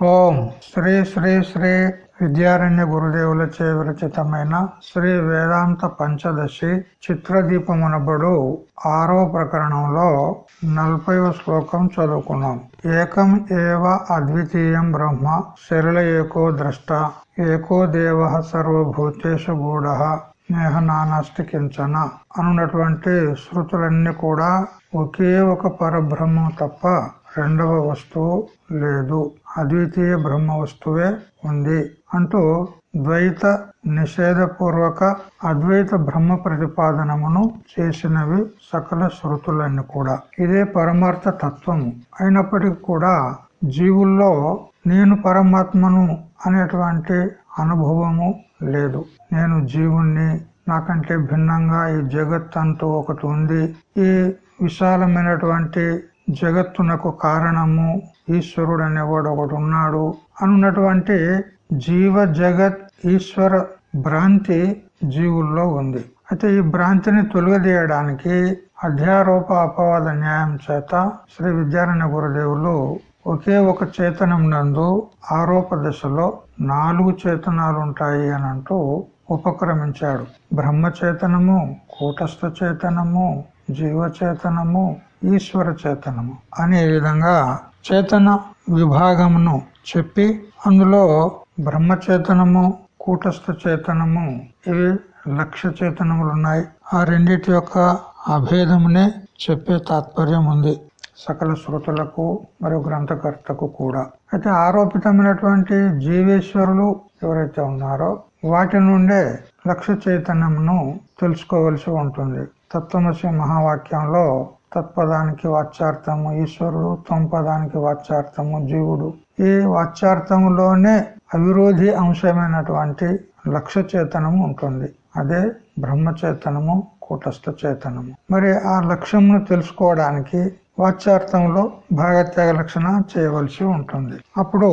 ఓం శ్రీ శ్రీ శ్రీ విద్యారణ్య గురుదేవుల చే విరచితమైన శ్రీ వేదాంత పంచదశి చిత్రదీపమునబడు ఆరో ప్రకరణంలో నలభైవ శ్లోకం చదువుకున్నాం. ఏకం ఏవ అద్వితీయం బ్రహ్మ శరళ ఏకో ద్రష్ట ఏకో దేవ సర్వభూతేషు గూఢ నేహ నానాస్తి కించన అనున్నటువంటి శృతులన్నీ కూడా ఒకే ఒక పరబ్రహ్మం తప్ప రెండవ వస్తువు లేదు. అద్వితీయ బ్రహ్మ వస్తువే ఉంది అంటూ ద్వైత నిషేధపూర్వక అద్వైత బ్రహ్మ ప్రతిపాదనమును చేసినవి సకల శృతులన్నీ కూడా. ఇదే పరమార్థ తత్వము. అయినప్పటికీ కూడా జీవుల్లో నేను పరమాత్మను అనేటువంటి అనుభవము లేదు. నేను జీవుణ్ణి నాకంటే భిన్నంగా ఈ జగత్ అంటూ ఒకటి ఉంది. ఈ విశాలమైనటువంటి జగత్తునకు కారణము ఈశ్వరుడు అనేవాడు ఒకటి ఉన్నాడు అనున్నటువంటి జీవ జగత్ ఈశ్వర భ్రాంతి జీవుల్లో ఉంది. అయితే ఈ భ్రాంతిని తొలగదీయడానికి అధ్యారోప అపవాద న్యాయం చేత శ్రీ విద్యారాయణ గురుదేవులు ఒకే ఒక చేతనం నందు ఆరోప దశలో నాలుగు చేతనాలు ఉంటాయి అని అంటూ ఉపక్రమించాడు బ్రహ్మచేతనము కూటస్థ చేతనము జీవచేతనము ఈశ్వర చేతనము అనే విధంగా చేతన విభాగమును చెప్పి అందులో బ్రహ్మచేతనము కూటస్థ చేతనము ఇవి లక్ష్య చేతనములు ఉన్నాయి ఆ రెండిటి యొక్క అభేదమునే చెప్పే తాత్పర్యం ఉంది. సకల శ్రోతలకు మరియు గ్రంథకర్తకు కూడా. అయితే ఆరోపితమైనటువంటి జీవేశ్వరులు ఎవరైతే ఉన్నారో వాటి నుండే లక్ష్య చైతన్యమును తెలుసుకోవలసి ఉంటుంది. తత్వమసి మహావాక్యంలో తత్పదానికి వాచ్యార్థము ఈశ్వరుడు త్వంపదానికి వాచ్యార్థము జీవుడు. ఈ వాచ్యార్థములోనే అవిరోధి అంశమైనటువంటి లక్ష్య చేతనము ఉంటుంది. అదే బ్రహ్మచేతనము కూటస్థ చేతనము మరి ఆ లక్ష్యంను తెలుసుకోవడానికి వాచ్యార్థంలో భాగత్యాగ లక్షణ చేయవలసి ఉంటుంది. అప్పుడు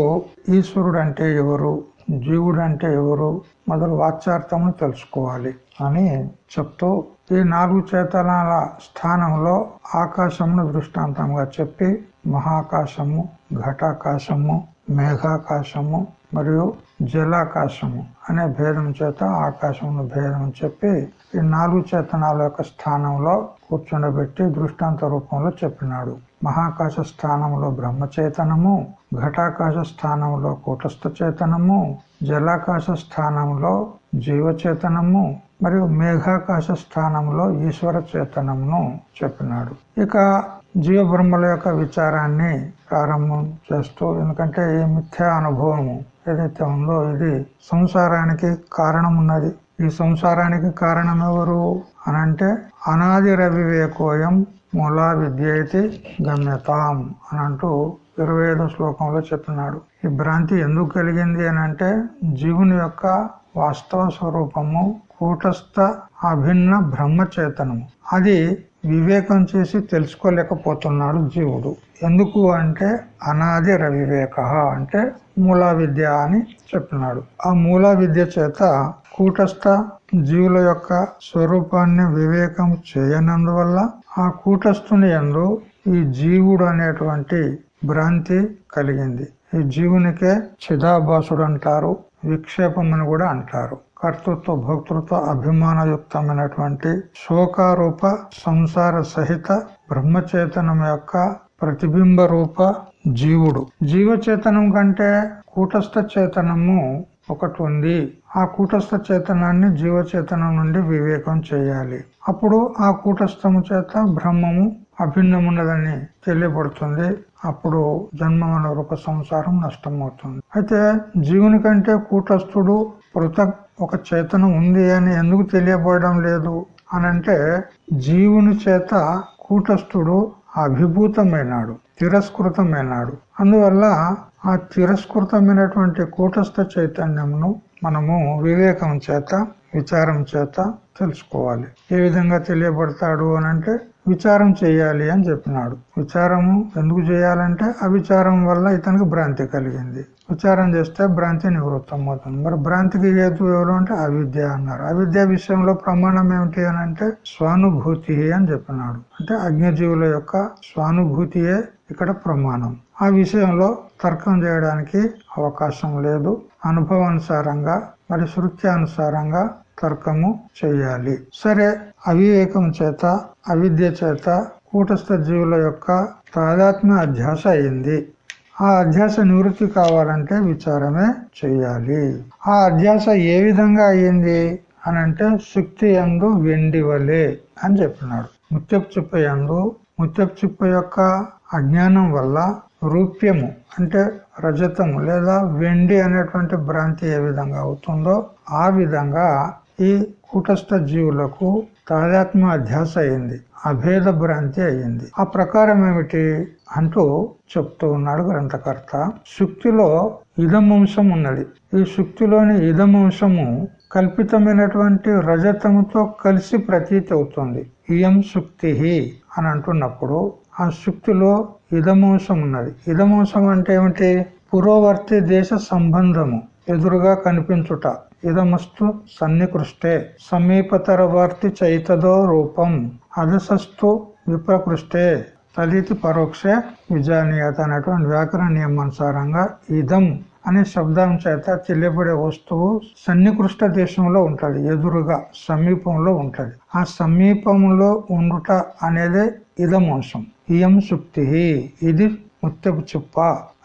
ఈశ్వరుడు అంటే ఎవరు జీవుడు అంటే ఎవరు మొదలు వాచ్యార్థమును తెలుసుకోవాలి అని చెప్తూ ఈ నాలుగు చేతనాల స్థానంలో ఆకాశమును దృష్టాంతంగా చెప్పి మహాకాశము ఘటాకాశము మేఘాకాశము మరియు జలాకాశము అనే భేదం చేత ఆకాశమును భేదం చెప్పి ఈ నాలుగు చేతనాల యొక్క స్థానంలో కూర్చుండబెట్టి దృష్టాంత రూపంలో చెప్పినాడు. మహాకాశ స్థానంలో బ్రహ్మచేతనము ఘటాకాశ స్థానంలో కూటస్థ చేతనము జలాకాశ స్థానంలో జీవచేతనము మరియు మేఘాకాశ స్థానంలో ఈశ్వర చేతనంను చెప్పినాడు. ఇక జీవబ్రహ్మల యొక్క విచారాన్ని ప్రారంభం చేస్తూ ఎందుకంటే ఈ మిథ్యా అనుభవము ఏదైతే ఉందో ఇది సంసారానికి కారణం ఉన్నది ఈ సంసారానికి కారణం ఎవరు అనంటే అనాది రవివేకోయం మూలా విద్యైతి గమ్యతాం అని అంటూ ఇరవై శ్లోకంలో చెప్పినాడు. ఈ భ్రాంతి ఎందుకు కలిగింది అని అంటే జీవుని యొక్క వాస్తవ స్వరూపము కూటస్థ అభిన్న బ్రహ్మ చేతనము అది వివేకం చేసి తెలుసుకోలేకపోతున్నాడు జీవుడు. ఎందుకు అంటే అనాది రవివేక అంటే మూలా విద్య అని చెప్పినాడు. ఆ మూలా విద్య చేత కూటస్థ జీవుల యొక్క స్వరూపాన్ని వివేకం చేయనందువల్ల ఆ కూటస్థుని ఎందు ఈ జీవుడు అనేటువంటి భ్రాంతి కలిగింది. ఈ జీవునికే చిదాభాసుడు అంటారు. విక్షేపం అని కూడా అంటారు. కర్తృత్వ భోక్తృత్వ అభిమానయుక్తమైనటువంటి శోకారూప సంసార సహిత బ్రహ్మచేతనం యొక్క ప్రతిబింబ రూప జీవుడు. జీవచేతనం కంటే కూటస్థ చేతనము ఒకటి ఉంది. ఆ కూటస్థ చేతనాన్ని జీవచేతనం నుండి వివేకం చేయాలి. అప్పుడు ఆ కూటస్థము చేత బ్రహ్మము అభిన్నమున్నదని తెలియబడుతుంది అప్పుడు జన్మమైన రూప సంసారం నష్టమవుతుంది. అయితే జీవుని కంటే కూటస్థుడు పృథక్ ఒక చేతనం ఉంది అని ఎందుకు తెలియబడడం లేదు? అనంటే జీవుని చేత కూటస్థుడు అభిభూతమైనాడు తిరస్కృతమైనాడు. అందువల్ల ఆ తిరస్కృతమైనటువంటి కూటస్థ చైతన్యమును మనము వివేకం చేత విచారం చేత తెలుసుకోవాలి. ఏ విధంగా తెలియబడతాడు అనంటే విచారం చేయాలి అని చెప్పినాడు. విచారము ఎందుకు చేయాలంటే అవిచారం వల్ల ఇతనికి భ్రాంతి కలిగింది. విచారం చేస్తే భ్రాంతి నివృత్తం అవుతుంది. మరి భ్రాంతికి హేతు ఎవరు అంటే అవిద్య అన్నారు. అవిద్య విషయంలో ప్రమాణం ఏమిటి అని అంటే స్వానుభూతి అని చెప్పినాడు. అంటే అగ్నిజీవుల యొక్క స్వానుభూతియే ఇక్కడ ప్రమాణం. ఆ విషయంలో తర్కం చేయడానికి అవకాశం లేదు. అనుభవానుసారంగా మరి శృత్యానుసారంగా తర్కము చేయాలి. సరే అవివేకం చేత అవిద్య చేత కూటస్థ జీవుల యొక్క తాదాత్మ్య అధ్యాస అయింది. ఆ అధ్యాస నివృత్తి కావాలంటే విచారమే చేయాలి. ఆ అధ్యాస ఏ విధంగా అయ్యింది అనంటే శక్తి శుక్తి ఎందు వెండి వలె అని చెప్పినాడు. ముత్యపు చిప్ప ఎందు ముత్యపు చిప్ప యొక్క అజ్ఞానం వల్ల రూప్యము అంటే రజతము లేదా వెండి అనేటువంటి భ్రాంతి ఏ విధంగా అవుతుందో ఆ విధంగా ఈ కూటస్థ జీవులకు తాదాత్మ అధ్యాస అయింది. అభేద భ్రాంతి అయింది. ఆ ప్రకారం ఏమిటి అంటూ చెప్తూ ఉన్నాడు గ్రంథకర్త. శుక్తిలో ఇదమంశం ఉన్నది. ఈ శుక్తిలోని ఇదమంశము కల్పితమైనటువంటి రజతముతో కలిసి ప్రతీతి అవుతుంది. ఇయం శుక్తి అని అంటున్నప్పుడు ఆ శుక్తిలో ఇదమంశం ఉన్నది. ఇదమంశం అంటే ఏమిటి? పురోవర్తి దేశ సంబంధము ఎదురుగా కనిపించుట. ఇదమస్తు సన్నికృష్టే సమీపతరవర్తి చైతదో రూపం. అదసస్తు విప్రకృష్టే. తదితి పరోక్ష విజానీయత అనేటువంటి వ్యాకరణ నియమానుసారంగా ఇదం అనే శబ్దం చేత తెలియబడే వస్తువు సన్నికృష్ట దేశంలో ఉంటది ఎదురుగా సమీపంలో ఉంటది. ఆ సమీపంలో ఉండుట అనేదే ఇదమంశం ఇయం సుక్తి ఇది ముత్యపు చిప్ప.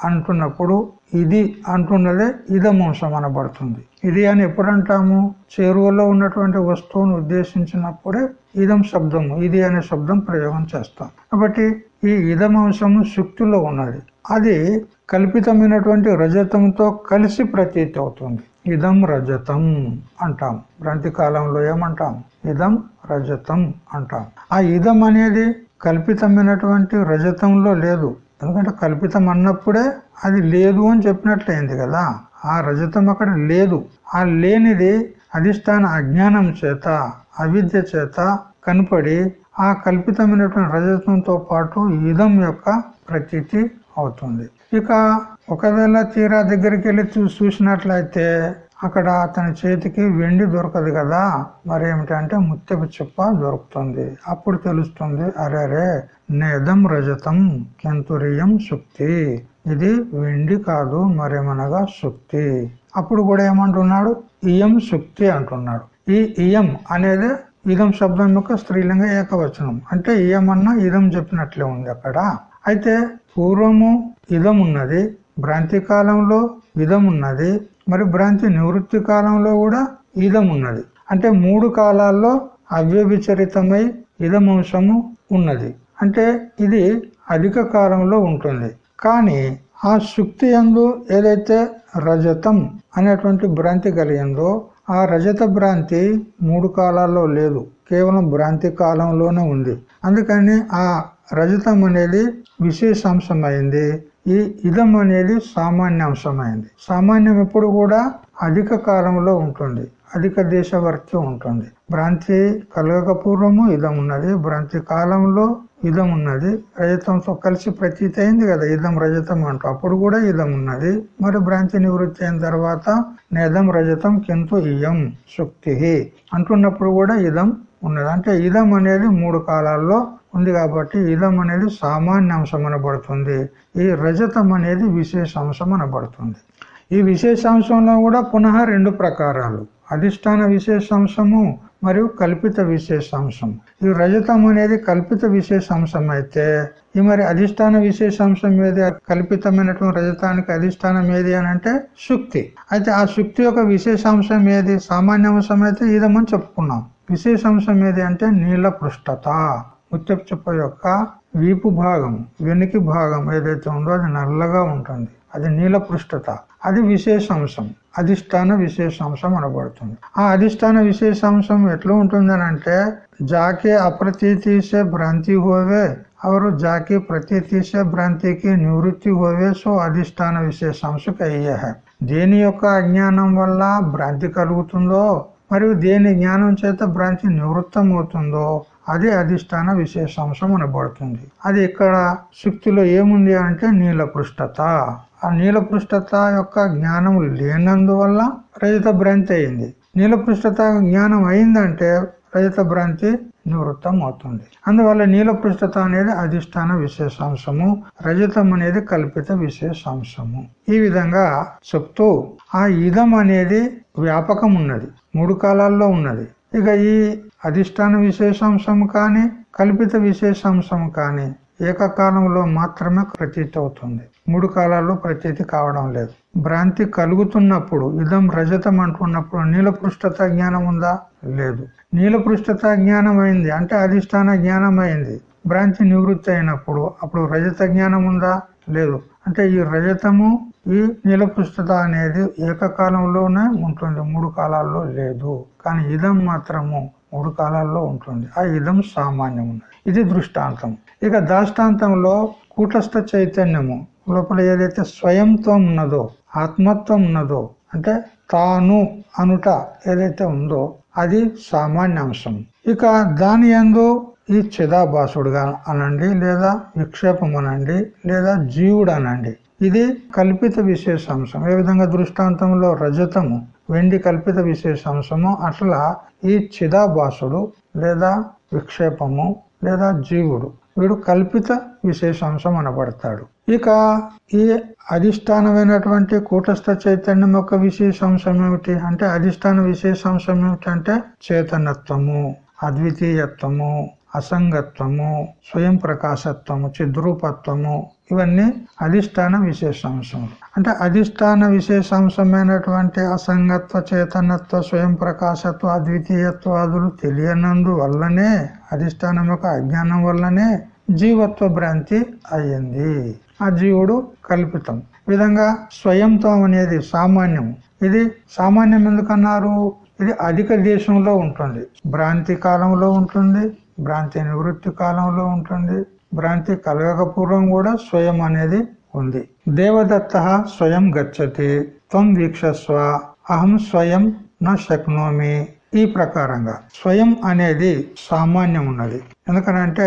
అంటున్నప్పుడు ఇది అంటున్నదే ఇదమంశం అనబడుతుంది. ఇది అని ఎప్పుడు అంటాము చేరువలో ఉన్నటువంటి వస్తువును ఉద్దేశించినప్పుడే ఇదం శబ్దము ఇది అనే శబ్దం ప్రయోగం చేస్తాం. కాబట్టి ఈ ఇదమంశము శుక్తిలో ఉన్నది. అది కల్పితమైనటువంటి రజతంతో కలిసి ప్రతీతి అవుతుంది. ఇదం రజతం అంటాం. భ్రాంతి కాలంలో ఏమంటాం? ఇదం రజతం అంటాం. ఆ ఇదం అనేది కల్పితమైనటువంటి రజతంలో లేదు. ఎందుకంటే కల్పితం అన్నప్పుడే అది లేదు అని చెప్పినట్లయింది కదా. ఆ రజతం అక్కడ లేదు. ఆ లేనిది అధిష్టాన అజ్ఞానం చేత అవిద్య చేత కనపడి ఆ కల్పితమైనటువంటి రజతంతో పాటు ఇదం యొక్క ప్రతీతి అవుతుంది. ఇక ఒకవేళ తీరా దగ్గరికి వెళ్ళి చూసినట్లయితే అక్కడ అతని చేతికి వెండి దొరకదు కదా. మరేమిటంటే ముత్యపు చిప్ప దొరుకుతుంది. అప్పుడు తెలుస్తుంది అరే అరే నేదం రజతం కెంతురియం శుక్తి ఇది వెండి కాదు మరేమనగా శుక్తి అప్పుడు కూడా ఏమంటున్నాడు? ఇయం శుక్తి అంటున్నాడు. ఈ ఇయం అనేది ఇదం శబ్దం యొక్క స్త్రీలింగ ఏకవచనం. అంటే ఇయం అన్న ఇదం చెప్పినట్లే ఉంది అక్కడ. అయితే పూర్వము ఇదం ఉన్నది భ్రాంతి కాలంలో ఇదం ఉన్నది మరి భ్రాంతి నివృత్తి కాలంలో కూడా ఇదం ఉన్నది. అంటే మూడు కాలాల్లో అవ్యభిచరితమై ఇదమంశము ఉన్నది. అంటే ఇది అధిక కాలంలో ఉంటుంది. కానీ ఆ శుక్తి ఎందు ఏదైతే రజతం అనేటువంటి భ్రాంతి కలిగిందో ఆ రజత భ్రాంతి మూడు కాలాల్లో లేదు. కేవలం భ్రాంతి కాలంలోనే ఉంది. అందుకని ఆ రజతం అనేది విశేషాంశమైంది. ఈ ఇదం అనేది సామాన్యాంశమైంది సామాన్యం ఎప్పుడు కూడా అధిక కాలంలో ఉంటుంది. అధిక దేశవర్తి ఉంటుంది. భ్రాంతి కలగక పూర్వము ఇదం ఉన్నది. భ్రాంతి కాలంలో ఇదం ఉన్నది. రజతంతో కలిసి ప్రతీతి అయింది కదా ఇదం రజతం అంటూ. అప్పుడు కూడా ఇదం ఉన్నది. మరి భ్రాంతి నివృత్తి అయిన తర్వాత నేదం రజతం కింద ఇయం శుక్తి అంటున్నప్పుడు కూడా ఇదం ఉన్నది. అంటే ఇదం అనేది మూడు కాలాల్లో ఉంది కాబట్టి ఇదం అనేది సామాన్య అంశం అనబడుతుంది. ఈ రజతం అనేది విశేషాంశం అనబడుతుంది. ఈ విశేషాంశంలో కూడా పునః రెండు ప్రకారాలు. అధిష్టాన విశేషాంశము మరియు కల్పిత విశేషాంశం ఈ రజతం అనేది కల్పిత విశేషాంశం అయితే ఈ మరి అధిష్టాన విశేషాంశం ఏది? కల్పితమైనటువంటి రజతానికి అధిష్టానం ఏది అని అంటే శుక్తి. అయితే ఆ శుక్తి యొక్క విశేషాంశం ఏది? సామాన్య అంశం అయితే ఇదమని చెప్పుకున్నాం. విశేషాంశం ఏది అంటే నీల పృష్ఠత. ముత్యపుచ్చప్ప యొక్క వీపు భాగం వెనుకి భాగం ఏదైతే ఉందో అది నల్లగా ఉంటుంది. అది నీల పృష్ఠత అది విశేషాంశం. అధిష్టాన విశేషాంశం అనబడుతుంది. ఆ అధిష్టాన విశేషాంశం ఎట్లా ఉంటుంది అంటే జాకే అప్రతీతిసే భ్రాంతి హోవే అవరు జాకి ప్రతీతిసే భ్రాంతికి నివృత్తి హోవే సో అధిష్టాన విశేషాంశకు అయ్యే. దేని యొక్క అజ్ఞానం వల్ల భ్రాంతి కలుగుతుందో మరియు దేని జ్ఞానం చేత భ్రాంతి నివృత్తం అవుతుందో అది అధిష్టాన విశేషాంశం అనబడుతుంది. అది ఇక్కడ శుక్తిలో ఏముంది అంటే నీలపృష్టత ఆ నీలపృష్టత యొక్క జ్ఞానం లేనందువల్ల రజత భ్రాంతి అయింది. నీలపృష్టత జ్ఞానం అయిందంటే రజత భ్రాంతి నివృత్తం అవుతుంది. అందువల్ల నీలపృష్టత అనేది అధిష్టాన విశేషాంశము రజతం అనేది కల్పిత విశేషాంశము. ఈ విధంగా చెప్తూ ఆ ఇదం అనేది వ్యాపకం ఉన్నది మూడు కాలాల్లో ఉన్నది. ఇక ఈ అధిష్టాన విశేషాంశం కానీ కల్పిత విశేషాంశం కానీ ఏకకాలంలో మాత్రమే ప్రతీతి అవుతుంది మూడు కాలాల్లో ప్రతీతి కావడం లేదు. భ్రాంతి కలుగుతున్నప్పుడు ఇదం రజతం అంటున్నప్పుడు నీలపృష్ఠత జ్ఞానం ఉందా? లేదు. నీలపృష్ఠత జ్ఞానం అయింది అంటే అధిష్టాన జ్ఞానం అయింది భ్రాంతి నివృత్తి అయినప్పుడు అప్పుడు రజత జ్ఞానం ఉందా? లేదు. అంటే ఈ రజతము ఈ నీలపృష్ఠత అనేది ఏకకాలంలోనే ఉంటుంది మూడు కాలాల్లో లేదు. కానీ ఇదం మాత్రము మూడు కాలాల్లో ఉంటుంది. ఆ ఇదం సామాన్యం ఉన్నది. ఇది దృష్టాంతం. ఇక దాష్టాంతంలో కూటస్థ చైతన్యము. లోపల ఏదైతే స్వయంత్వం ఉన్నదో ఆత్మత్వం ఉన్నదో అంటే తాను అనుట ఏదైతే ఉందో అది సామాన్య అంశం. ఇక దాని ఎందు ఈ చిదాభాసుడుగా అనండి లేదా విక్షేపం అనండి లేదా జీవుడు అనండి. ఇది కల్పిత విశేషాంశం ఏ విధంగా దృష్టాంతంలో రజతము వెండి కల్పిత విశేషాంశము అట్లా ఈ చిదాభాసుడు లేదా విక్షేపము లేదా జీవుడు వీడు కల్పిత విశేషాంశం అనబడతాడు. ఇక ఈ అధిష్టానమైనటువంటి కూటస్థ చైతన్యం యొక్క విశేషాంశం ఏమిటి? అంటే అధిష్టాన విశేషాంశం ఏమిటంటే చేతనత్వము అద్వితీయత్వము అసంగత్వము స్వయం ప్రకాశత్వము చిద్రూపత్వము ఇవన్నీ అధిష్టాన విశేషాంశములు. అంటే అధిష్టాన విశేషాంశమైనటువంటి అసంగత్వ చేతనత్వ స్వయం ప్రకాశత్వ అద్వితీయత్వాదులు తెలియనందు వల్లనే అధిష్టానం యొక్క అజ్ఞానం వల్లనే జీవత్వ భ్రాంతి అయ్యింది. ఆ జీవుడు కల్పితం. విధంగా స్వయంత్వం అనేది సామాన్యం. ఇది సామాన్యం ఎందుకన్నారు? ఇది అధిక దేశంలో ఉంటుంది. భ్రాంతి కాలంలో ఉంటుంది. భ్రాంతి నివృత్తి కాలంలో ఉంటుంది. భ్రాంతి కలగకపూర్వం కూడా స్వయం అనేది ఉంది. దేవదత్త స్వయం గచ్చతి త్వం వీక్షస్వ అహం స్వయం నా శక్నోమి. ఈ ప్రకారంగా స్వయం అనేది సామాన్యం ఉన్నది ఎందుకనంటే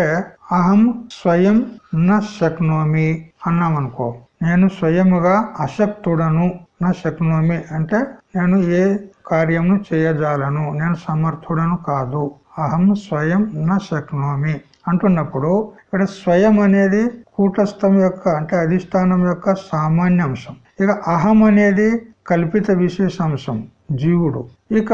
అహం స్వయం నా శక్నోమి అన్నామనుకో. నేను స్వయముగా అశక్తుడను నా శక్నోమి అంటే నేను ఏ కార్యము చేయజాలను నేను సమర్థుడను కాదు. అహం స్వయం నా శక్నోమి. అంటున్నప్పుడు ఇక్కడ స్వయం అనేది కూటస్థం యొక్క అంటే అధిష్టానం యొక్క సామాన్య అంశం. ఇక అహం అనేది కల్పిత విశేషాంశం జీవుడు. ఇక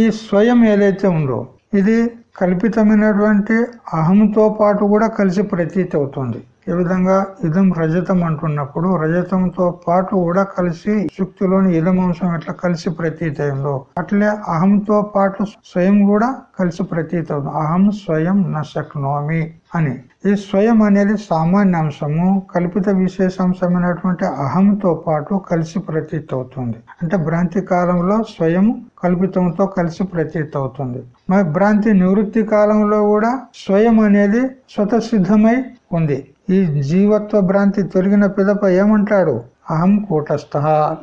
ఈ స్వయం ఏదైతే ఉందో ఇది కల్పితమైనటువంటి అహంతో పాటు కూడా కలిసి ప్రతీతి అవుతుంది. ఈ విధంగా ఇదం రజతం అంటున్నప్పుడు రజతంతో పాటు కూడా కలిసి శుక్తిలోని ఇదం అంశం ఎట్లా కలిసి ప్రతీత అయిందో అట్లే అహంతో పాటు స్వయం కూడా కలిసి ప్రతీత అవుతుంది. అహం స్వయం నశక్నోమి అని. ఈ స్వయం అనేది సామాన్య అంశము. కల్పిత విశేషాంశమైనటువంటి అహంతో పాటు కలిసి ప్రతీత అవుతుంది. అంటే భ్రాంతి కాలంలో స్వయం కల్పితంతో కలిసి ప్రతీత అవుతుంది. మరి భ్రాంతి నివృత్తి కాలంలో కూడా స్వయం అనేది స్వతసిద్ధమై ఉంది. ఈ జీవత్వ భ్రాంతి తొలగిన పిదప ఏమంటాడు? అహం కూటస్థ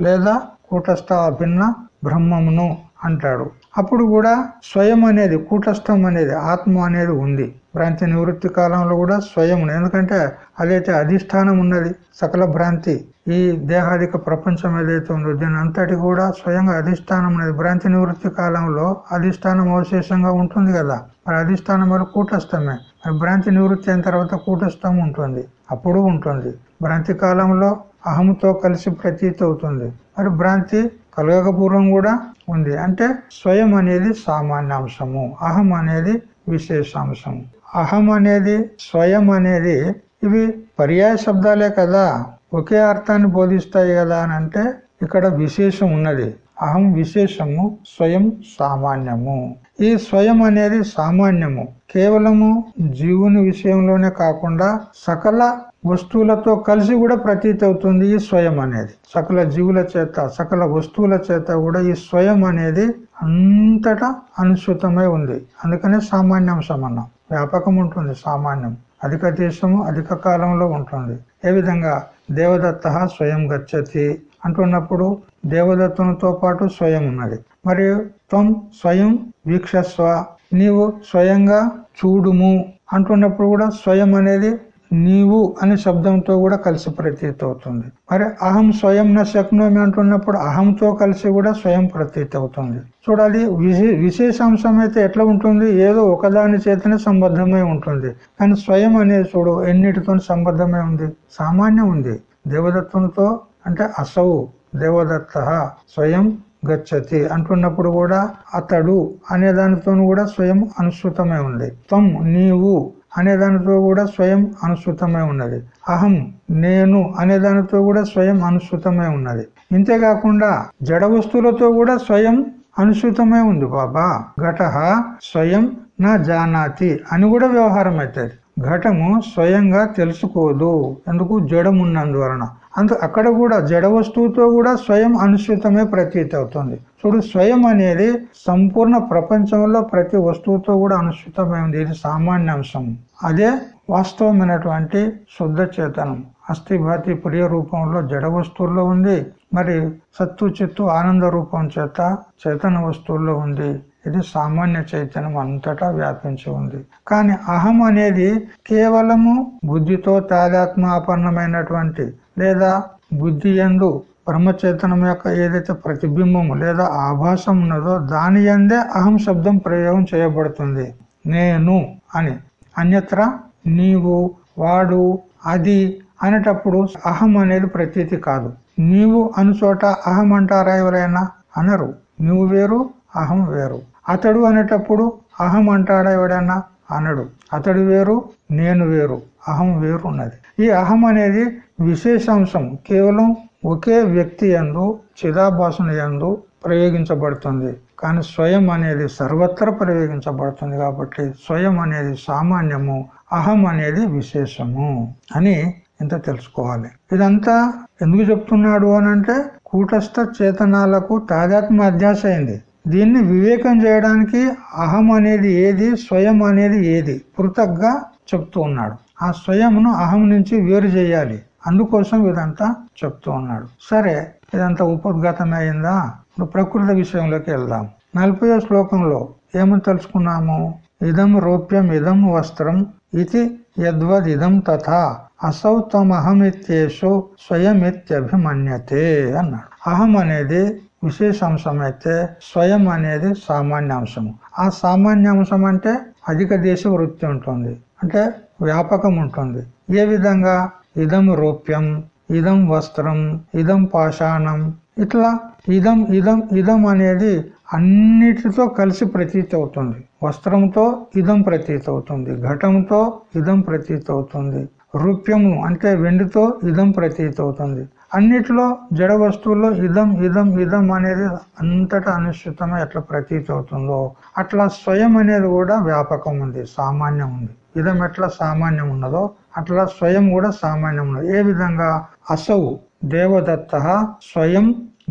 లేదా కూటస్థ అభిన్న బ్రహ్మమును అంటాడు. అప్పుడు కూడా స్వయం అనేది కూటస్థం అనేది ఆత్మ అనేది ఉంది. భ్రాంతి నివృత్తి కాలంలో కూడా స్వయం ఎందుకంటే అదైతే అధిష్టానం ఉన్నది సకల భ్రాంతి. ఈ దేహాదిక ప్రపంచం ఏదైతే ఉందో దీని అంతటి కూడా స్వయంగా అధిష్టానం అనేది భ్రాంతి నివృత్తి కాలంలో అధిష్టానం అవశేషంగా ఉంటుంది కదా. మరి అధిష్టానం మరి కూటస్థమే. మరి భ్రాంతి నివృత్తి అయిన తర్వాత కూటస్థం ఉంటుంది. అప్పుడు ఉంటుంది. భ్రాంతి కాలంలో అహంతో కలిసి ప్రతీతి అవుతుంది. మరి భ్రాంతి కలగకపూర్వం కూడా ఉంది. అంటే స్వయం అనేది సామాన్యాంశము అహం అనేది విశేషాంశం అహం అనేది స్వయం అనేది ఇవి పర్యాయ శబ్దాలే కదా. ఒకే అర్థాన్ని బోధిస్తాయి కదా అని అంటే ఇక్కడ విశేషం ఉన్నది. అహం విశేషము స్వయం సామాన్యము. ఈ స్వయం అనేది సామాన్యము. కేవలము జీవుని విషయంలోనే కాకుండా సకల వస్తువులతో కలిసి కూడా ప్రతీతి అవుతుంది ఈ స్వయం అనేది. సకల జీవుల చేత సకల వస్తువుల చేత కూడా ఈ స్వయం అనేది అంతటా అనుసృతమై ఉంది. అందుకనే సామాన్యం సమన్నం వ్యాపకం ఉంటుంది సామాన్యం. అధిక దేశము అధిక కాలంలో ఉంటుంది. ఏ విధంగా? దేవదత్త స్వయం గచ్చతి అంటున్నప్పుడు దేవదత్తునితో పాటు స్వయం ఉన్నది. మరియు త్వం స్వయం వీక్షస్వ. నీవు స్వయంగా చూడుము అంటున్నప్పుడు కూడా స్వయం అనేది నీవు అనే శబ్దంతో కూడా కలిసి ప్రతీతి అవుతుంది మరి అహం స్వయం న శక్నోమి అంటున్నప్పుడు అహంతో కలిసి కూడా స్వయం ప్రతీతి అవుతుంది చూడాలి విశేషాంశం అయితే ఎట్లా ఉంటుంది? ఏదో ఒకదాని చేతనే సంబద్ధమై ఉంటుంది. కానీ స్వయం అనేది చూడు ఎన్నిటితో సంబద్ధమై ఉంది? సామాన్యం ఉంది. దేవదత్వంతో అంటే అసౌ దేవదత్త స్వయం గచ్చతి అంటున్నప్పుడు కూడా అతడు అనే దానితో కూడా స్వయం అనుసృతమై ఉంది తమ్ నీవు అనే దానితో కూడా స్వయం అనుసృతమై ఉన్నది. అహం నేను అనే దానితో కూడా స్వయం అనుసృతమై ఉన్నది. ఇంతేకాకుండా జడ వస్తువులతో కూడా స్వయం అనుసృతమై ఉంది బాబా. ఘట స్వయం నా జానాతి అని కూడా వ్యవహారం అవుతుంది ఘటము స్వయంగా తెలుసుకోదు. ఎందుకు జడమున్నందువలన. అందు అక్కడ కూడా జడ వస్తువుతో కూడా స్వయం అనుసృతమే ప్రతీతి అవుతుంది. చూడు స్వయం అనేది సంపూర్ణ ప్రపంచంలో ప్రతి వస్తువుతో కూడా అనుసృతమైంది ఇది సామాన్యాంశం అదే వాస్తవమైనటువంటి శుద్ధ చేతనం. అస్థిభాతి ప్రియ రూపంలో జడ వస్తువుల్లో ఉంది. మరి సత్తు చిత్తు ఆనంద రూపం చేత చేతన వస్తువుల్లో ఉంది. ఇది సామాన్య చైతన్యం అంతటా వ్యాపించి ఉంది. కానీ అహం అనేది కేవలము బుద్ధితో తాదాత్మాపన్నమైనటువంటి లేదా బుద్ధి ఎందు బ్రహ్మచైతన్యం యొక్క ఏదైతే ప్రతిబింబము లేదా ఆభాసం ఉన్నదో దాని ఎందే అహం శబ్దం ప్రయోగం చేయబడుతుంది. నేను అని. అన్యత్ర నీవు వాడు అది అనేటప్పుడు అహం అనేది ప్రతీతి కాదు. నీవు అనుచోట అహం అంటారా ఎవరైనా? అనరు. నువ్వు వేరు అహం వేరు. అతడు అనేటప్పుడు అహం అంటాడా ఎవడన్నా? అనడు. అతడు వేరు నేను వేరు అహం వేరు ఉన్నది ఈ అహం అనేది విశేషాంశం. కేవలం ఒకే వ్యక్తి ఎందు చిదాభాసన ఎందు ప్రయోగించబడుతుంది. కానీ స్వయం అనేది సర్వత్ర ప్రయోగించబడుతుంది కాబట్టి స్వయం అనేది సామాన్యము అహం అనేది విశేషము అని ఇంత తెలుసుకోవాలి. ఇదంతా ఎందుకు చెప్తున్నాడు అనంటే కూటస్థ చేతనాలకు తాదాత్మ అధ్యాస అయింది. దీన్ని వివేకం చేయడానికి అహం అనేది ఏది స్వయం అనేది ఏది? పృథక్గా చెప్తూ ఉన్నాడు. ఆ స్వయంను అహం నుంచి వేరు చేయాలి. అందుకోసం ఇదంతా చెప్తూ ఉన్నాడు. సరే ఇదంతా ఉపద్గతమైందా ఇప్పుడు ప్రకృతి విషయంలోకి వెళ్దాం. నలభై శ్లోకంలో ఏమని తెలుసుకున్నాము? ఇదం రూప్యం ఇదం వస్త్రం ఇది యద్వద్ ఇదం తథా అసౌ తమహమిత్యేషు స్వయమిత్యభిమన్యతే అన్నాడు. అహం అనేది విశేషాంశం అయితే స్వయం అనేది సామాన్యాంశము ఆ సామాన్యాంశం అంటే అధిక దేశ వృత్తి ఉంటుంది. అంటే వ్యాపకం ఉంటుంది. ఏ విధంగా? ఇదం రూప్యం ఇదం వస్త్రం ఇదం పాషాణం. ఇట్లా ఇదం ఇదం ఇదం అనేది అన్నిటితో కలిసి ప్రతీతి అవుతుంది. వస్త్రంతో ఇదం ప్రతీతి అవుతుంది. ఘటంతో ఇదం ప్రతీతి అవుతుంది. రూప్యము అంటే వెండితో ఇదం ప్రతీతి అవుతుంది. అన్నిట్లో జడ వస్తువుల్లో ఇదం ఇదం ఇదం అనేది అంతటా అనుసృతమే ఎట్లా ప్రతీతి అవుతుందో అట్లా స్వయం అనేది కూడా వ్యాపకం ఉంది సామాన్యం ఉంది. ఇదం ఎట్లా సామాన్యం ఉన్నదో అట్లా స్వయం కూడా సామాన్యం ఉన్నది. ఏ విధంగా? అసౌ దేవదత్త స్వయం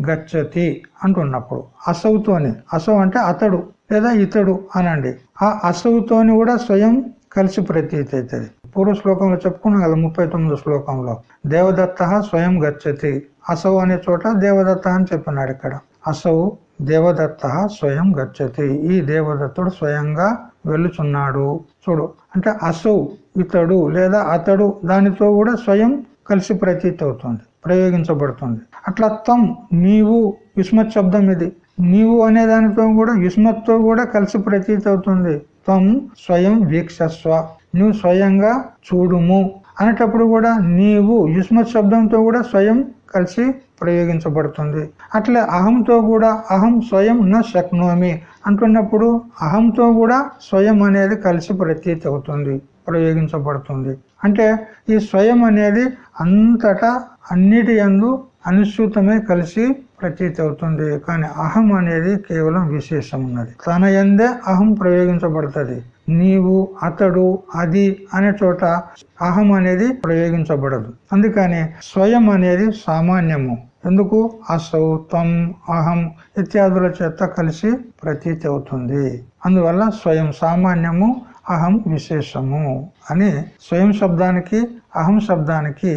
గచ్చతి అంటున్నప్పుడు. అసౌతోని. అసౌ అంటే అతడు లేదా ఇతడు అనండి. ఆ అసౌతోని కూడా స్వయం కలిసి ప్రతీతి అవుతుంది. పూర్వ శ్లోకంలో చెప్పుకున్నాం కదా ముప్పై తొమ్మిది శ్లోకంలో. దేవదత్త స్వయం గచ్చతి. అసౌ అనే చోట దేవదత్త అని చెప్పినాడు ఇక్కడ. అసౌ దేవదత్త స్వయం గచ్చతి. ఈ దేవదత్తుడు స్వయంగా వెళ్ళుచున్నాడు చూడు అంటే అసౌ ఇతడు లేదా అతడు దానితో కూడా స్వయం కలిసి ప్రతీతి అవుతుంది ప్రయోగించబడుతుంది. అట్లా తం నీవు యుస్మత్ శబ్దం ఇది. నీవు అనే దానితో కూడా యుస్మత్తో కూడా కలిసి ప్రతీతి అవుతుంది. త్వం స్వయం వీక్షస్వ. నువ్వు స్వయంగా చూడుము. అనేటప్పుడు కూడా నీవు యుష్మత్ శబ్దంతో కూడా స్వయం కలిసి ప్రయోగించబడుతుంది. అట్లే అహంతో కూడా అహం స్వయం న శక్నోమి అంటున్నప్పుడు అహంతో కూడా స్వయం అనేది కలిసి ప్రతీతి అవుతుంది ప్రయోగించబడుతుంది. అంటే ఈ స్వయం అనేది అంతటా అన్నిటి ఎందు అనుసూతమే కలిసి ప్రతీతి అవుతుంది కానీ అహం అనేది కేవలం విశేషం ఉన్నది తన ఎందే అహం ప్రయోగించబడుతుంది. నీవు అతడు అది అనే చోట అహం అనేది ప్రయోగించబడదు. అందుకని స్వయం అనేది సామాన్యము. ఎందుకు? అసౌ త్వం అహం ఇత్యాదుల చేత కలిసి ప్రతీతి అవుతుంది అందువల్ల స్వయం సామాన్యము అహం విశేషము అని స్వయం శబ్దానికి అహం శబ్దానికి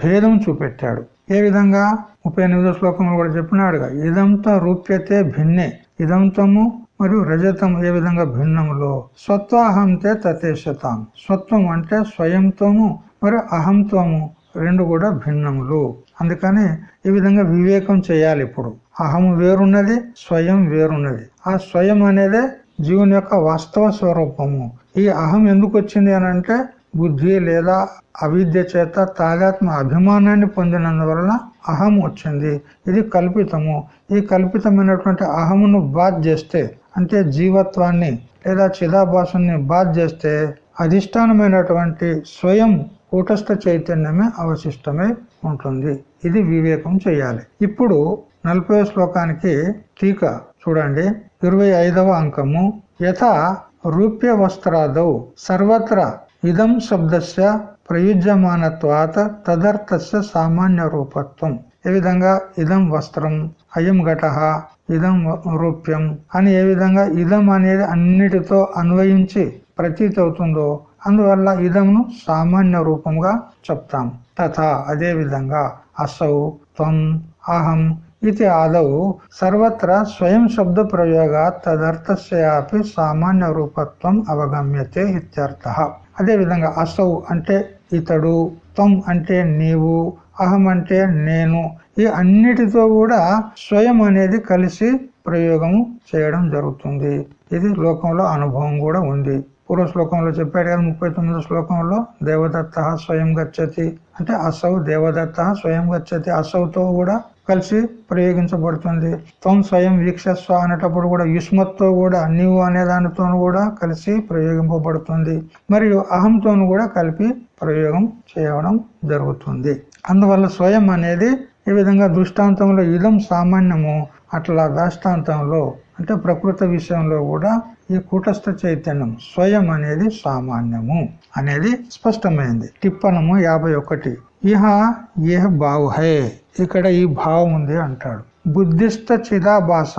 భేదం చూపెట్టాడు. ఏ విధంగా? ముప్పై ఎనిమిదో శ్లోకంలో కూడా చెప్పినాడుగా ఇదంతా రూప్యతే భిన్నే ఇదంతము మరియు రజతం ఏ విధంగా భిన్నములో? స్వత్వాహంతే తతేశతాం స్వత్వం అంటే స్వయంతోము మరియు అహంతోము రెండు కూడా భిన్నములు. అందుకని ఈ విధంగా వివేకం చేయాలి ఇప్పుడు. అహము వేరున్నది స్వయం వేరున్నది. ఆ స్వయం అనేదే జీవుని యొక్క వాస్తవ స్వరూపము. ఈ అహం ఎందుకు వచ్చింది అని అంటే బుద్ధి లేదా అవిద్య చేత తాదాత్మ అభిమానాన్ని పొందినందువలన అహం వచ్చింది. ఇది కల్పితము. ఈ కల్పితమైనటువంటి అహమును బాధ్ చేస్తే అంటే జీవత్వాన్ని లేదా చిదాభాసుని బాధ్ చేస్తే అధిష్టానమైనటువంటి స్వయం కూటస్థ చైతన్యమే అవశిష్టమై ఉంటుంది. ఇది వివేకం చేయాలి. ఇప్పుడు నలభై శ్లోకానికి టీకా చూడండి. ఇరవై ఐదవ అంకము. యథ రూప్య వస్త్రాదౌ సర్వత్ర ఇదం శబ్దస్య ప్రయుజ్యమానత్వాత తదర్థస్య సామాన్య రూపత్వం ఏ విధంగా? ఇదం వస్త్రం అయం ఘట ఇదం రూప్యం. అని ఏ విధంగా ఇదం అనేది అన్నిటితో అన్వయించి ప్రతీతి అవుతుందో అందువల్ల ఇదంను సామాన్య రూపంగా చెప్తాం. తథా అదే విధంగా అసౌ త్వం అహం ఇది ఆదౌ సర్వత్ర స్వయం శబ్ద ప్రయోగా తదర్థస్యాపి సామాన్య రూపత్వం అవగమ్యతే ఇత్యర్థ. అదే విధంగా అసౌ అంటే ఇతడు తమ్ అంటే నీవు అహం అంటే నేను ఈ అన్నిటితో కూడా స్వయం అనేది కలిసి ప్రయోగము చేయడం జరుగుతుంది. ఇది లోకంలో అనుభవం కూడా ఉంది. పూర్వ శ్లోకంలో చెప్పాడు కదా ముప్పై తొమ్మిదో శ్లోకంలో దేవదత్త స్వయం గచ్చతి. అంటే అసౌ దేవదత్త స్వయం గచ్చతి అసౌతో కూడా కలిసి ప్రయోగించబడుతుంది. త్వం స్వయం వీక్షస్వ అనేటప్పుడు కూడా యుష్మత్తో కూడా నీవు అనే దానితో కూడా కలిసి ప్రయోగింపబడుతుంది. మరియు అహంతో కూడా కలిపి ప్రయోగం చేయడం జరుగుతుంది. అందువల్ల స్వయం అనేది ఈ విధంగా దృష్టాంతంలో ఇదం సామాన్యము. అట్లా దాష్టాంతంలో అంటే ప్రకృతి విషయంలో కూడా ఈ కూటస్థ చైతన్యం స్వయం అనేది సామాన్యము అనేది స్పష్టమైంది. టిప్పణము యాభై ఒకటి. ఇహ ఏ భావహే ఇక్కడ ఈ భావం ఉంది అంటాడు. బుద్ధిస్థ చిదాభాస.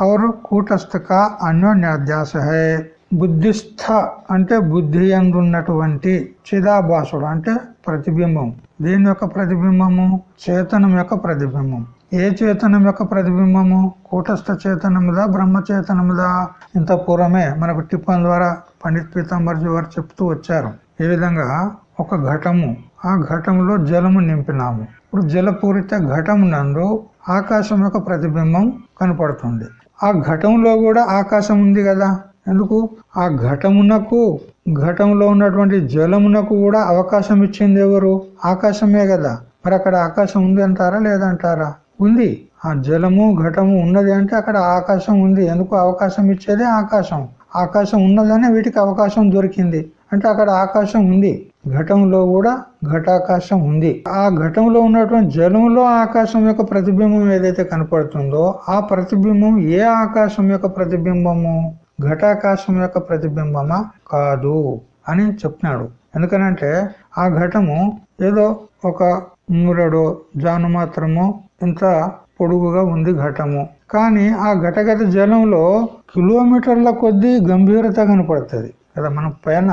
అవరు కూటస్థక కా అన్యోన్యాధ్యాస. హే బుద్ధిస్థ అంటే బుద్ధి అందున్నటువంటి చిదాభాసుడు అంటే ప్రతిబింబం. దేని యొక్క ప్రతిబింబము? చేతనం యొక్క ప్రతిబింబం. ఏ చేతనం యొక్క ప్రతిబింబము? కూటస్థ చేతనముదా? బ్రహ్మ చేతనముదా? ఇంత పూర్వమే మనకు టిప్పన్ ద్వారా పండిత్ పీతాంబర్జీ వారు చెప్తూ వచ్చారు. ఏ విధంగా ఒక ఘటము ఆ ఘటంలో జలము నింపినాము. ఇప్పుడు జలపూరిత ఘటం నందు ఆకాశం యొక్క ప్రతిబింబం కనపడుతుంది. ఆ ఘటంలో కూడా ఆకాశం ఉంది కదా? ఎందుకు? ఆ ఘటమునకు ఘటంలో ఉన్నటువంటి జలమునకు కూడా అవకాశం ఇచ్చింది ఎవరు? ఆకాశమే కదా. మరి అక్కడ ఆకాశం ఉంది అంటారా లేదంటారా? ఉంది. ఆ జలము ఘటము ఉన్నది అంటే అక్కడ ఆకాశం ఉంది. ఎందుకు అవకాశం ఇచ్చేదే? ఆకాశం. ఆకాశం ఉన్నదనే వీటికి అవకాశం దొరికింది. అంటే అక్కడ ఆకాశం ఉంది. ఘటంలో కూడా ఘటాకాశం ఉంది. ఆ ఘటంలో ఉన్నటువంటి జలంలో ఆకాశం యొక్క ప్రతిబింబం ఏదైతే కనపడుతుందో ఆ ప్రతిబింబం ఏ ఆకాశం యొక్క ప్రతిబింబము? ఘటాకాశం యొక్క ప్రతిబింబమా? కాదు అని చెప్పినాడు. ఎందుకనంటే ఆ ఘటము ఏదో ఒక మూరడో జాను మాత్రమో ఇంత పొడుగుగా ఉంది ఘటము. కానీ ఆ ఘటగత జలంలో కిలోమీటర్ల కొద్దీ గంభీరత కనపడుతుంది. కదా మనం పైన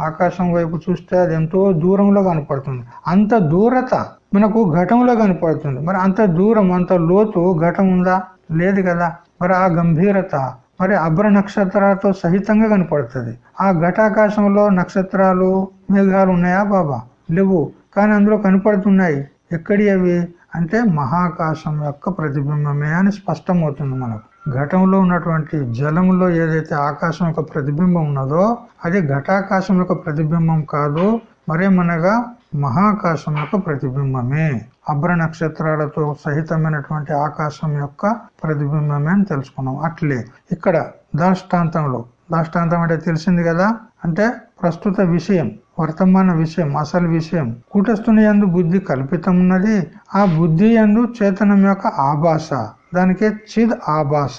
ఆకాశం వైపు చూస్తే అది ఎంతో దూరంలో కనపడుతుంది. అంత దూరత మనకు ఘటంలో కనపడుతుంది. మరి అంత దూరం అంత లోతు ఘటం ఉందా? లేదు కదా. మరి ఆ గంభీరత మరి అభ్ర నక్షత్రాలతో సహితంగా కనపడుతుంది. ఆ ఘటాకాశంలో నక్షత్రాలు మేఘాలు ఉన్నాయా బాబా? లేవు. కానీ అందులో కనపడుతున్నాయి. ఎక్కడి అవి? అంటే మహాకాశం యొక్క ప్రతిబింబమే అని స్పష్టమవుతుంది మనకు. ఘటంలో ఉన్నటువంటి జలంలో ఏదైతే ఆకాశం యొక్క ప్రతిబింబం ఉన్నదో అది ఘటాకాశం యొక్క ప్రతిబింబం కాదు మరేమనగా మహాకాశం యొక్క ప్రతిబింబమే. అభ్ర నక్షత్రాలతో సహితమైనటువంటి ఆకాశం యొక్క ప్రతిబింబమే అని తెలుసుకున్నాం. అట్లే ఇక్కడ దాష్టాంతంలో దాష్టాంతం అంటే తెలిసింది కదా? అంటే ప్రస్తుత విషయం. వర్తమాన విషయం అసలు విషయం. కూటస్థుని ఎందు బుద్ధి కల్పితం ఉన్నది ఆ బుద్ధి ఎందు చేతనం యొక్క ఆభాష దానికే చిద్ ఆభాష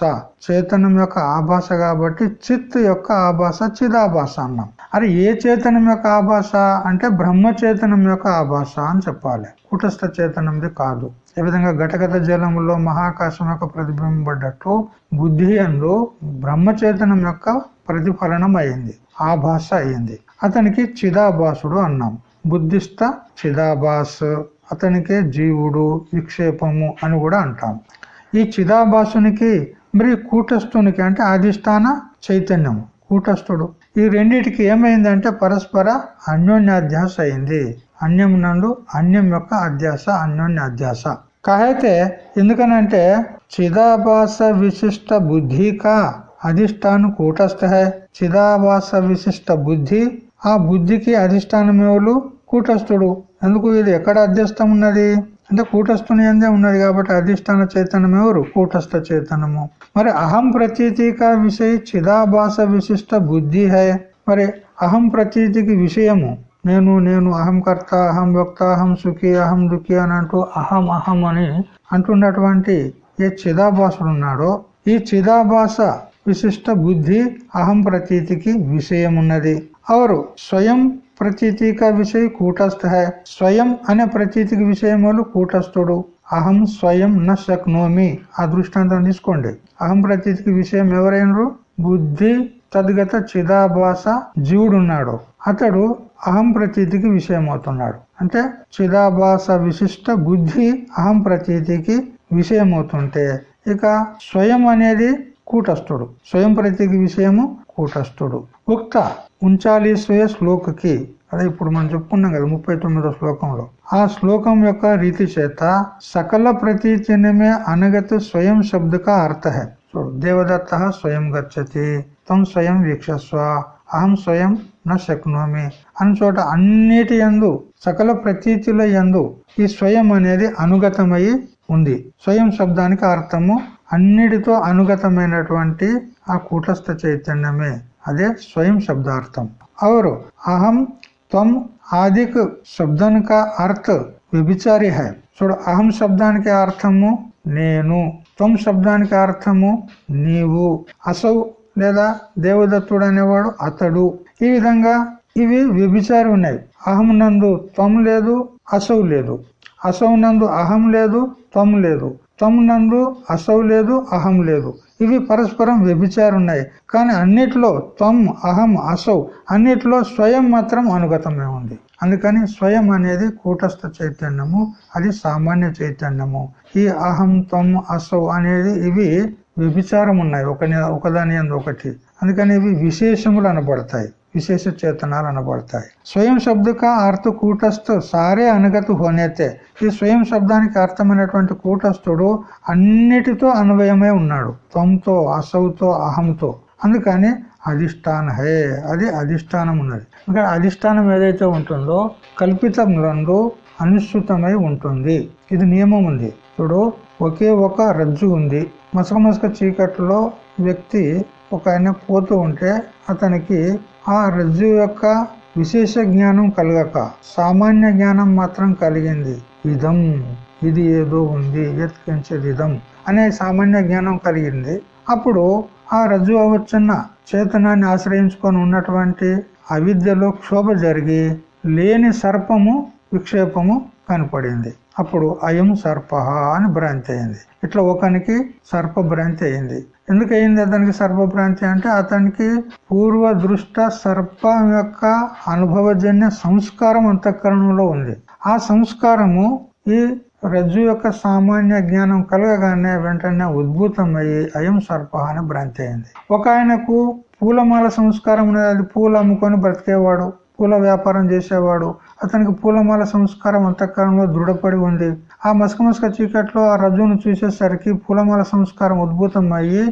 చేతనం యొక్క ఆభాష కాబట్టి చిత్ యొక్క ఆభాష చిదాభాష అన్నాం. అరే ఏ చేతనం యొక్క ఆభాష అంటే బ్రహ్మ చేతనం యొక్క ఆభాష అని చెప్పాలి. కూటస్థ చేతనంది కాదు. ఏ విధంగా ఘటగత జలంలో మహాకాశం యొక్క ప్రతిబింబడ్డట్టు బుద్ధి ఎందు బ్రహ్మ చేతనం యొక్క ప్రతిఫలనం అయింది ఆభాష అయింది. అతనికి చిదాభాసుడు అన్నాం. బుద్ధిస్థ చిదాభాస్ అతనికే జీవుడు విక్షేపము అని కూడా అంటాం. ఈ చిదాభాసునికి మరి కూటస్థునికి అంటే అధిష్టాన చైతన్యం కూటస్థుడు. ఈ రెండిటికి ఏమైందంటే పరస్పర అన్యోన్యాధ్యాస అయింది. అన్యం నందు అన్యం యొక్క అధ్యాస అన్యోన్యాధ్యాస. కాయితే ఎందుకనంటే చిదాభాస విశిష్ట బుద్ధి కా అధిష్టానం కూటస్థ హై. చిదాభాస విశిష్ట బుద్ధి ఆ బుద్ధికి అధిష్టానం ఎవరు కూటస్థుడు. ఎందుకు ఇది ఎక్కడ అధ్యస్థం ఉన్నది అంటే కూటస్థుని ఎందే ఉన్నది కాబట్టి అధిష్టాన చైతన్యం ఎవరు కూటస్థ చైతన్యము. మరి అహం ప్రతీతిక విషయ చిదాభాస విశిష్ట బుద్ధి హై. మరి అహం ప్రతీతికి విషయము. నేను నేను అహం కర్త అహం వ్యక్త అహం సుఖి అహం దుఃఖి అని అంటూ అహం అహం అని అంటున్నటువంటి ఏ చిదాభాసుడు ఉన్నాడో ఈ చిదాభాస విశిష్ట బుద్ధి అహం ప్రతీతికి విషయం ఉన్నది అవరు స్వయం ప్రతీతిక విషయ కూటస్థ హై స్వయం అనే ప్రతీతికి విషయములు కూటస్థుడు అహం స్వయం న శక్నోమి ఆ దృష్టాంతం తీసుకోండి అహం ప్రతీతికి విషయం ఎవరైనరు బుద్ధి తద్గత చిదాభాస జీవుడున్నాడు అతడు అహం ప్రతీతికి విషయం అవుతున్నాడు అంటే చిదాభాస విశిష్ట బుద్ధి అహం ప్రతీతికి విషయం అవుతుంటే ఇక స్వయం అనేది కూటస్థుడు స్వయం ప్రతీకి విషయము కూటస్థుడు. ఉక్త ఉంచాలీస్వయ శ్లోకకి. అదే ఇప్పుడు మనం చెప్పుకున్నాం కదా ముప్పై తొమ్మిదో శ్లోకంలో. ఆ శ్లోకం యొక్క రీతి చేత సకల ప్రతీచనమే అనగత స్వయం శబ్దక అర్థ. చూడు దేవదత్త స్వయం గచ్చతి తం స్వయం వీక్షస్వ అహం స్వయం నా శక్నోమి అని చోట అన్నిటి ఎందు సకల ప్రతీతిల ఎందు ఈ స్వయం అనేది అనుగతమై ఉంది. స్వయం శబ్దానికి అర్థము అన్నిటితో అనుగతమైనటువంటి ఆ కూటస్థ చైతన్యమే. అదే స్వయం శబ్దార్థం. और అహం త్వం ఆదిక్ శబ్దానిక అర్థ వ్యభిచారి హై. చూడు అహం శబ్దానికి అర్థము నేను త్వం శబ్దానికి అర్థము నీవు. అసౌ లేదా దేవదత్తుడు అనేవాడు అతడు. ఈ విధంగా ఇవి వ్యభిచారి ఉన్నాయి. అహం నందు త్వం లేదు అసౌ లేదు. అసౌ నందు అహం లేదు త్వం లేదు. త్వం నందు అసౌ లేదు అహం లేదు. ఇవి పరస్పరం వ్యభిచారున్నాయి. కానీ అన్నిట్లో త్వం అహం అసౌ అన్నిట్లో స్వయం మాత్రం అనుగతమే ఉంది. అందుకని స్వయం అనేది కూటస్థ చైతన్యము అది సామాన్య చైతన్యము. ఈ అహం త్వం అసౌ అనేది ఇవి వ్యభిచారం ఉన్నాయి ఒకదాని అందు ఒకటి. అందుకని ఇవి విశేషములు అనబడతాయి. విశేష చేతనాలు అనబడతాయి. స్వయం శబ్దక అర్థ కూటస్థ సారే అనుగత హోనేతే. ఈ స్వయం శబ్దానికి అర్థమైనటువంటి కూటస్థుడు అన్నిటితో అన్వయమై ఉన్నాడు. త్వంతో అసౌతో అహంతో. అందుకని అధిష్టాన హే అది అధిష్టానం ఉన్నది ఇక్కడ అధిష్టానం ఏదైతే ఉంటుందో కల్పితంలో అనుసృతమై ఉంటుంది. ఇది నియమం ఉంది. ఇప్పుడు ఒకే ఒక రజ్జు ఉంది. మసక మసక చీకట్లో వ్యక్తి ఒక ఆయన పోతూ ఉంటే అతనికి ఆ రజ్జు యొక్క విశేష జ్ఞానం కలగక సామాన్య జ్ఞానం మాత్రం కలిగింది. ఇదం ఇది ఏదో ఉంది ఎత్కించేది ఇదం అనే సామాన్య జ్ఞానం కలిగింది. అప్పుడు ఆ రజ్జు అవచ్చున్న చేతనాన్ని ఆశ్రయించుకొని ఉన్నటువంటి అవిద్యలో క్షోభ జరిగి లేని సర్పము విక్షేపము కనపడింది. అప్పుడు అయం సర్ప అని భ్రాంతి అయింది. ఇట్లా ఒకనికి సర్ప భ్రాంతి అయింది. ఎందుకయింది అతనికి సర్పభ్రాంతి అంటే అతనికి పూర్వ దృష్ట సర్పం యొక్క అనుభవజన్య సంస్కారం అంతఃకరణంలో ఉంది. ఆ సంస్కారము ఈ రజ్జు యొక్క సామాన్య జ్ఞానం కలగగానే వెంటనే ఉద్భూతమయ్యి అయం సర్ప అని భ్రాంతి అయింది. ఒక ఆయనకు పూలమాల సంస్కారం ఉన్నది. అది పూలు అమ్ముకొని బ్రతికేవాడు పూల వ్యాపారం చేసేవాడు. అతనికి పూలమాల సంస్కారం అంతఃకరణలో దృఢపడి ఉంది. ఆ మసక మసక చీకట్లో ఆ రజ్జును చూసేసరికి పూలమాల సంస్కారం ఉద్భూతం అయ్యి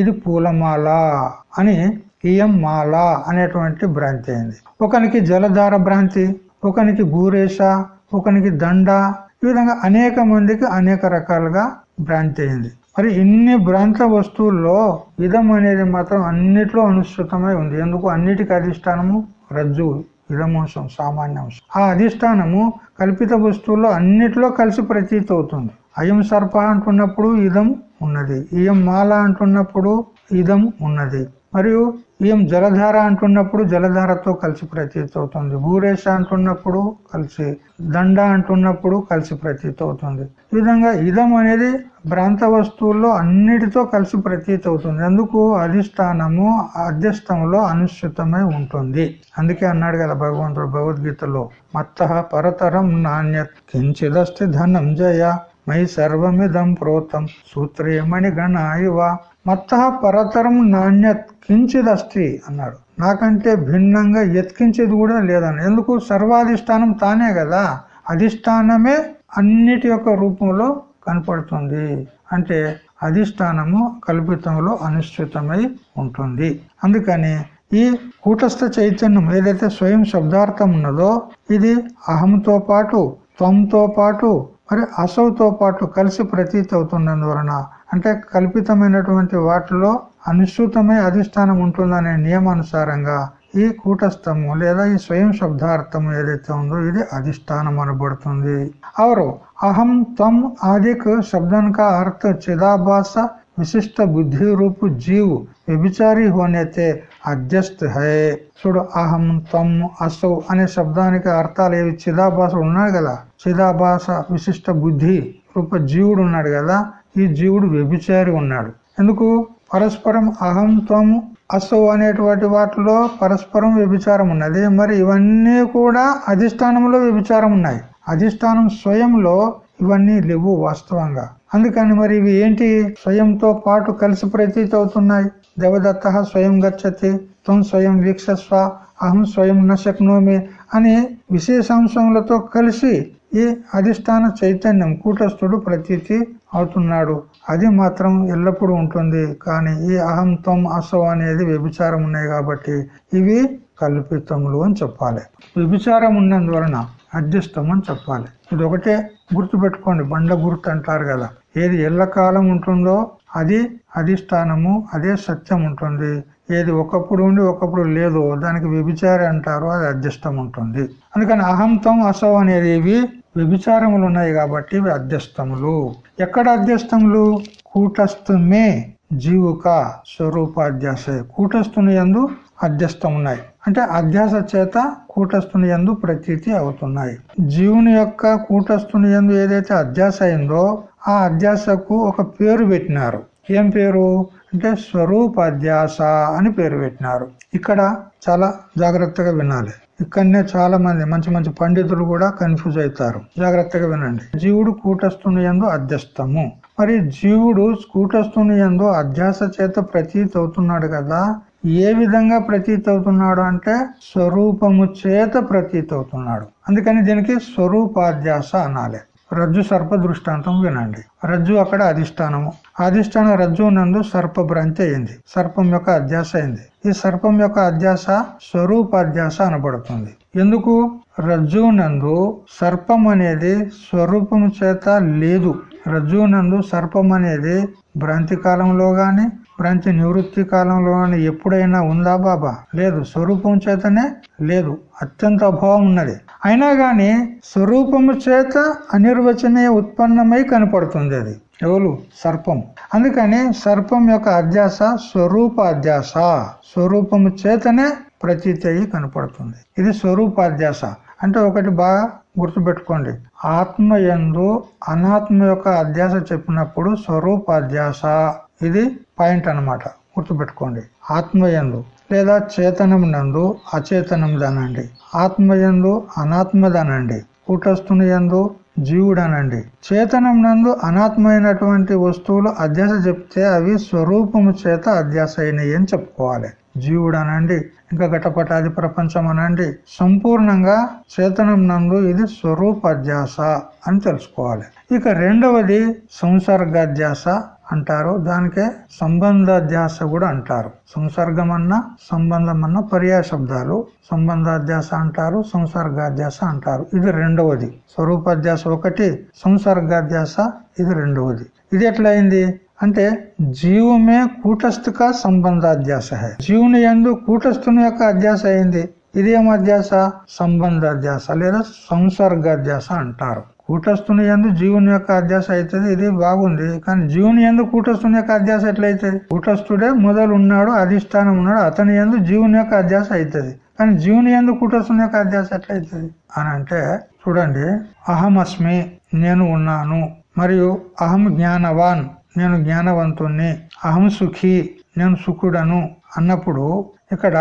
ఇది పూలమాల అని ఇయం మాల అనేటువంటి భ్రాంతి అయింది. ఒకనికి జలధార భ్రాంతి ఒకనికి గూరేష ఒకనికి దండ ఈ విధంగా అనేక మందికి అనేక రకాలుగా భ్రాంతి అయింది. మరి ఇన్ని భ్రాంత వస్తువుల్లో ఇదం అనేది మాత్రం అన్నిట్లో అనుసృతమై ఉంది. ఎందుకు? అన్నిటికీ అధిష్టానము రజ్జు సామాన్య. అంశం ఆ అధిష్టానము కల్పిత వస్తువుల్లో అన్నిట్లో కలిసి ప్రతీతి అవుతుంది. అయం సర్ప అంటున్నప్పుడు ఇదం ఉన్నది. ఇయం మాల అంటున్నప్పుడు ఇదం ఉన్నది. మరియు ఈయం జలధార అంటున్నప్పుడు జలధారతో కలిసి ప్రతీతి అవుతుంది. భూరేష అంటున్నప్పుడు కలిసి దండ అంటున్నప్పుడు కలిసి ప్రతీతి అవుతుంది. ఈ విధంగా ఇదం అనేది భ్రాంత వస్తువుల్లో అన్నిటితో కలిసి ప్రతీతి అవుతుంది. అందుకు అధిష్టానము అధ్యస్థంలో అనుసృతమై ఉంటుంది. అందుకే అన్నాడు కదా భగవంతుడు భగవద్గీతలో మత్త పరతరం నాణ్యత్ కించిదస్తి ధనం జయ మై సర్వమిదం ప్రోతం సూత్రేమణి గణ ఇవ మత్త పరతరం నాణ్యత్ కించిదస్తి అన్నాడు. నాకంటే భిన్నంగా ఎత్కించేది కూడా లేదన్న ఎందుకు? సర్వాధిష్టానం తానే కదా. అధిష్టానమే అన్నిటి యొక్క రూపంలో కనపడుతుంది. అంటే అధిష్టానము కల్పితంలో అనిశ్చితమై ఉంటుంది. అందుకని ఈ కూటస్థ చైతన్యం ఏదైతే స్వయం శబ్దార్థం ఉన్నదో ఇది అహంతో పాటు త్వంతో పాటు మరి అసవుతో పాటు కలిసి ప్రతీతి అవుతున్నందువలన అంటే కల్పితమైనటువంటి వాటిలో అనుసృతమై అధిష్టానం ఉంటుందనే నియమానుసారంగా ఈ కూటస్థము లేదా ఈ స్వయం శబ్దార్థము ఏదైతే ఉందో ఇది అధిష్టానం అనబడుతుంది. అవరు అహం త్వం ఆదిక్ శబ్దన్ కా అర్థ చిదాభాస విశిష్ట బుద్ధి రూపు జీవు వ్యభిచారి హోనైతే అధ్యస్థ హే చూడు అహం తమ్ అసౌ అనే శబ్దానికి అర్థాలు ఏవి చిదాభాష ఉన్నాడు కదా చిదాభాష విశిష్ట బుద్ధి రూప జీవుడు ఉన్నాడు కదా ఈ జీవుడు వ్యభిచారి ఉన్నాడు ఎందుకు పరస్పరం అహం త్వము అసౌ అనేటువంటి వాటిలో పరస్పరం వ్యభిచారం ఉన్నది మరి ఇవన్నీ కూడా అధిష్టానంలో వ్యభిచారం ఉన్నాయి అధిష్టానం స్వయంలో ఇవన్నీ లేవు వాస్తవంగా. అందుకని మరి ఇవి ఏంటి? స్వయంతో పాటు కలిసి ప్రతీతి అవుతున్నాయి. దేవదత్త స్వయం గచ్చతి త్వం స్వయం వీక్షస్వ అహం స్వయం నశక్నోమి అని విశేషాంశములతో కలిసి ఈ అధిష్టాన చైతన్యం కూటస్థుడు ప్రతీతి అవుతున్నాడు. అది మాత్రం ఎల్లప్పుడూ ఉంటుంది. కానీ ఈ అహం త్వం అసౌ అనేది వ్యభిచారం ఉన్నాయి కాబట్టి ఇవి కల్పితములు అని చెప్పాలి. వ్యభిచారం ఉన్నందువలన అధ్యస్థం అని చెప్పాలి. ఇది ఒకటే గుర్తు పెట్టుకోండి బండ గుర్తు అంటారు కదా. ఏది ఎల్లకాలం ఉంటుందో అది అధిష్టానము అదే సత్యం ఉంటుంది. ఏది ఒకప్పుడు ఉండి ఒకప్పుడు లేదు దానికి వ్యభిచారి అంటారు అది అధ్యస్థం ఉంటుంది. అందుకని అహంతం అసౌ అనేది ఇవి వ్యభిచారములు ఉన్నాయి కాబట్టి ఇవి అధ్యస్థములు ఎక్కడ అధ్యస్థములు కూటస్థమే జీవుక స్వరూపాధ్యాసే. కూటస్థుని ఎందు అధ్యస్థం ఉన్నాయి. అంటే అధ్యాస చేత కూటస్థుని ఎందు ప్రతీతి అవుతున్నాయి. జీవుని యొక్క కూటస్థుని ఎందు ఏదైతే అధ్యాస అయిందో ఆ అధ్యాసకు ఒక పేరు పెట్టినారు. ఏం పేరు? అంటే స్వరూపాధ్యాస అని పేరు పెట్టినారు. ఇక్కడ చాలా జాగ్రత్తగా వినాలి. ఇక్కడనే చాలా మంది మంచి మంచి పండితులు కూడా కన్ఫ్యూజ్ అవుతారు. జాగ్రత్తగా వినండి. జీవుడు కూటస్థుని ఎందు అధ్యస్థము. మరి జీవుడు కూటస్థుని ఎందు అధ్యాస చేత ప్రతీతి అవుతున్నాడు కదా ఏ విధంగా ప్రతీతి అవుతున్నాడు అంటే స్వరూపము చేత ప్రతీతి అవుతున్నాడు అందుకని దీనికి స్వరూపాధ్యాస అనాలి. రజ్జు సర్ప దృష్టాంతం వినండి. రజ్జు అక్కడ అధిష్టానము. అధిష్టాన రజ్జు నందు సర్ప భ్రాంతి అయింది. సర్పం యొక్క అధ్యాస అయింది. ఈ సర్పం యొక్క అధ్యాస స్వరూపాధ్యాస అనబడుతుంది. ఎందుకు? రజ్జు నందు సర్పం అనేది స్వరూపం చేత లేదు. రజ్జు నందు సర్పం అనేది భ్రాంతి కాలంలో గాని భ్రాంతి నివృత్తి కాలంలో ఎప్పుడైనా ఉందా బాబా? లేదు. స్వరూపం చేతనే లేదు. అత్యంత అభావం ఉన్నది. అయినా గాని స్వరూపము చేత అనిర్వచనీయ ఉత్పన్నమై కనపడుతుంది అది. ఎవరు? సర్పం. అందుకని సర్పం యొక్క అధ్యాస స్వరూప అధ్యాస. స్వరూపము చేతనే ప్రతీతి కనపడుతుంది. ఇది స్వరూపాధ్యాస. అంటే ఒకటి బాగా గుర్తుపెట్టుకోండి. ఆత్మ ఎందు అనాత్మ యొక్క అధ్యాస చెప్పినప్పుడు స్వరూపాధ్యాస. ఇది పాయింట్ అనమాట గుర్తుపెట్టుకోండి. ఆత్మయందు లేదా చేతనం నందు అచేతనం ఆత్మయందు అనాత్మదనండి. కూటస్థుని ఎందు జీవుడనండి. చేతనం నందు అనాత్మైనటువంటి వస్తువులు అధ్యాస చెప్తే అవి స్వరూపము చేత అధ్యాస అయినాయి అని చెప్పుకోవాలి. జీవుడు అనండి ఇంకా ఘటపటాది ప్రపంచం అనండి సంపూర్ణంగా చేతనం నందు ఇది స్వరూపాధ్యాస అని తెలుసుకోవాలి. ఇక రెండవది సంసర్గాధ్యాస. అంటారు దానికే సంబంధ ధ్యాస కూడా అంటారు. సంసర్గం అన్న సంబంధం అన్న పర్యాయ శబ్దాలు. సంబంధాధ్యాస అంటారు సంసర్గాధ్యాస అంటారు. ఇది రెండవది. స్వరూపాధ్యాస ఒకటి సంసర్గాధ్యాస ఇది రెండవది. ఇది ఎట్లయింది? అంటే జీవమే కూటస్థుక సంబంధాధ్యాస జీవుని ఎందు కూటస్థుని యొక్క అధ్యాస అయింది ఇదేం అధ్యాస? సంబంధాధ్యాస లేదా సంసర్గాధ్యాస అంటారు. కూటస్థుని ఎందు జీవుని యొక్క అధ్యాస అవుతుంది. ఇది బాగుంది. కానీ జీవుని ఎందు కూటస్థుని యొక్క అధ్యాస ఎట్లయితుంది? కూటస్థుడే మొదలు ఉన్నాడు అధిష్టానం ఉన్నాడు అతని ఎందు జీవుని యొక్క అధ్యాస అవుతుంది. కానీ జీవుని ఎందు కూటస్థుని యొక్క అధ్యాస ఎట్లయితుంది? అని అంటే చూడండి అహమస్మి నేను ఉన్నాను మరియు అహం జ్ఞానవాన్ నేను జ్ఞానవంతుణ్ణి అహం సుఖి నేను సుఖుడను అన్నప్పుడు ఇక్కడ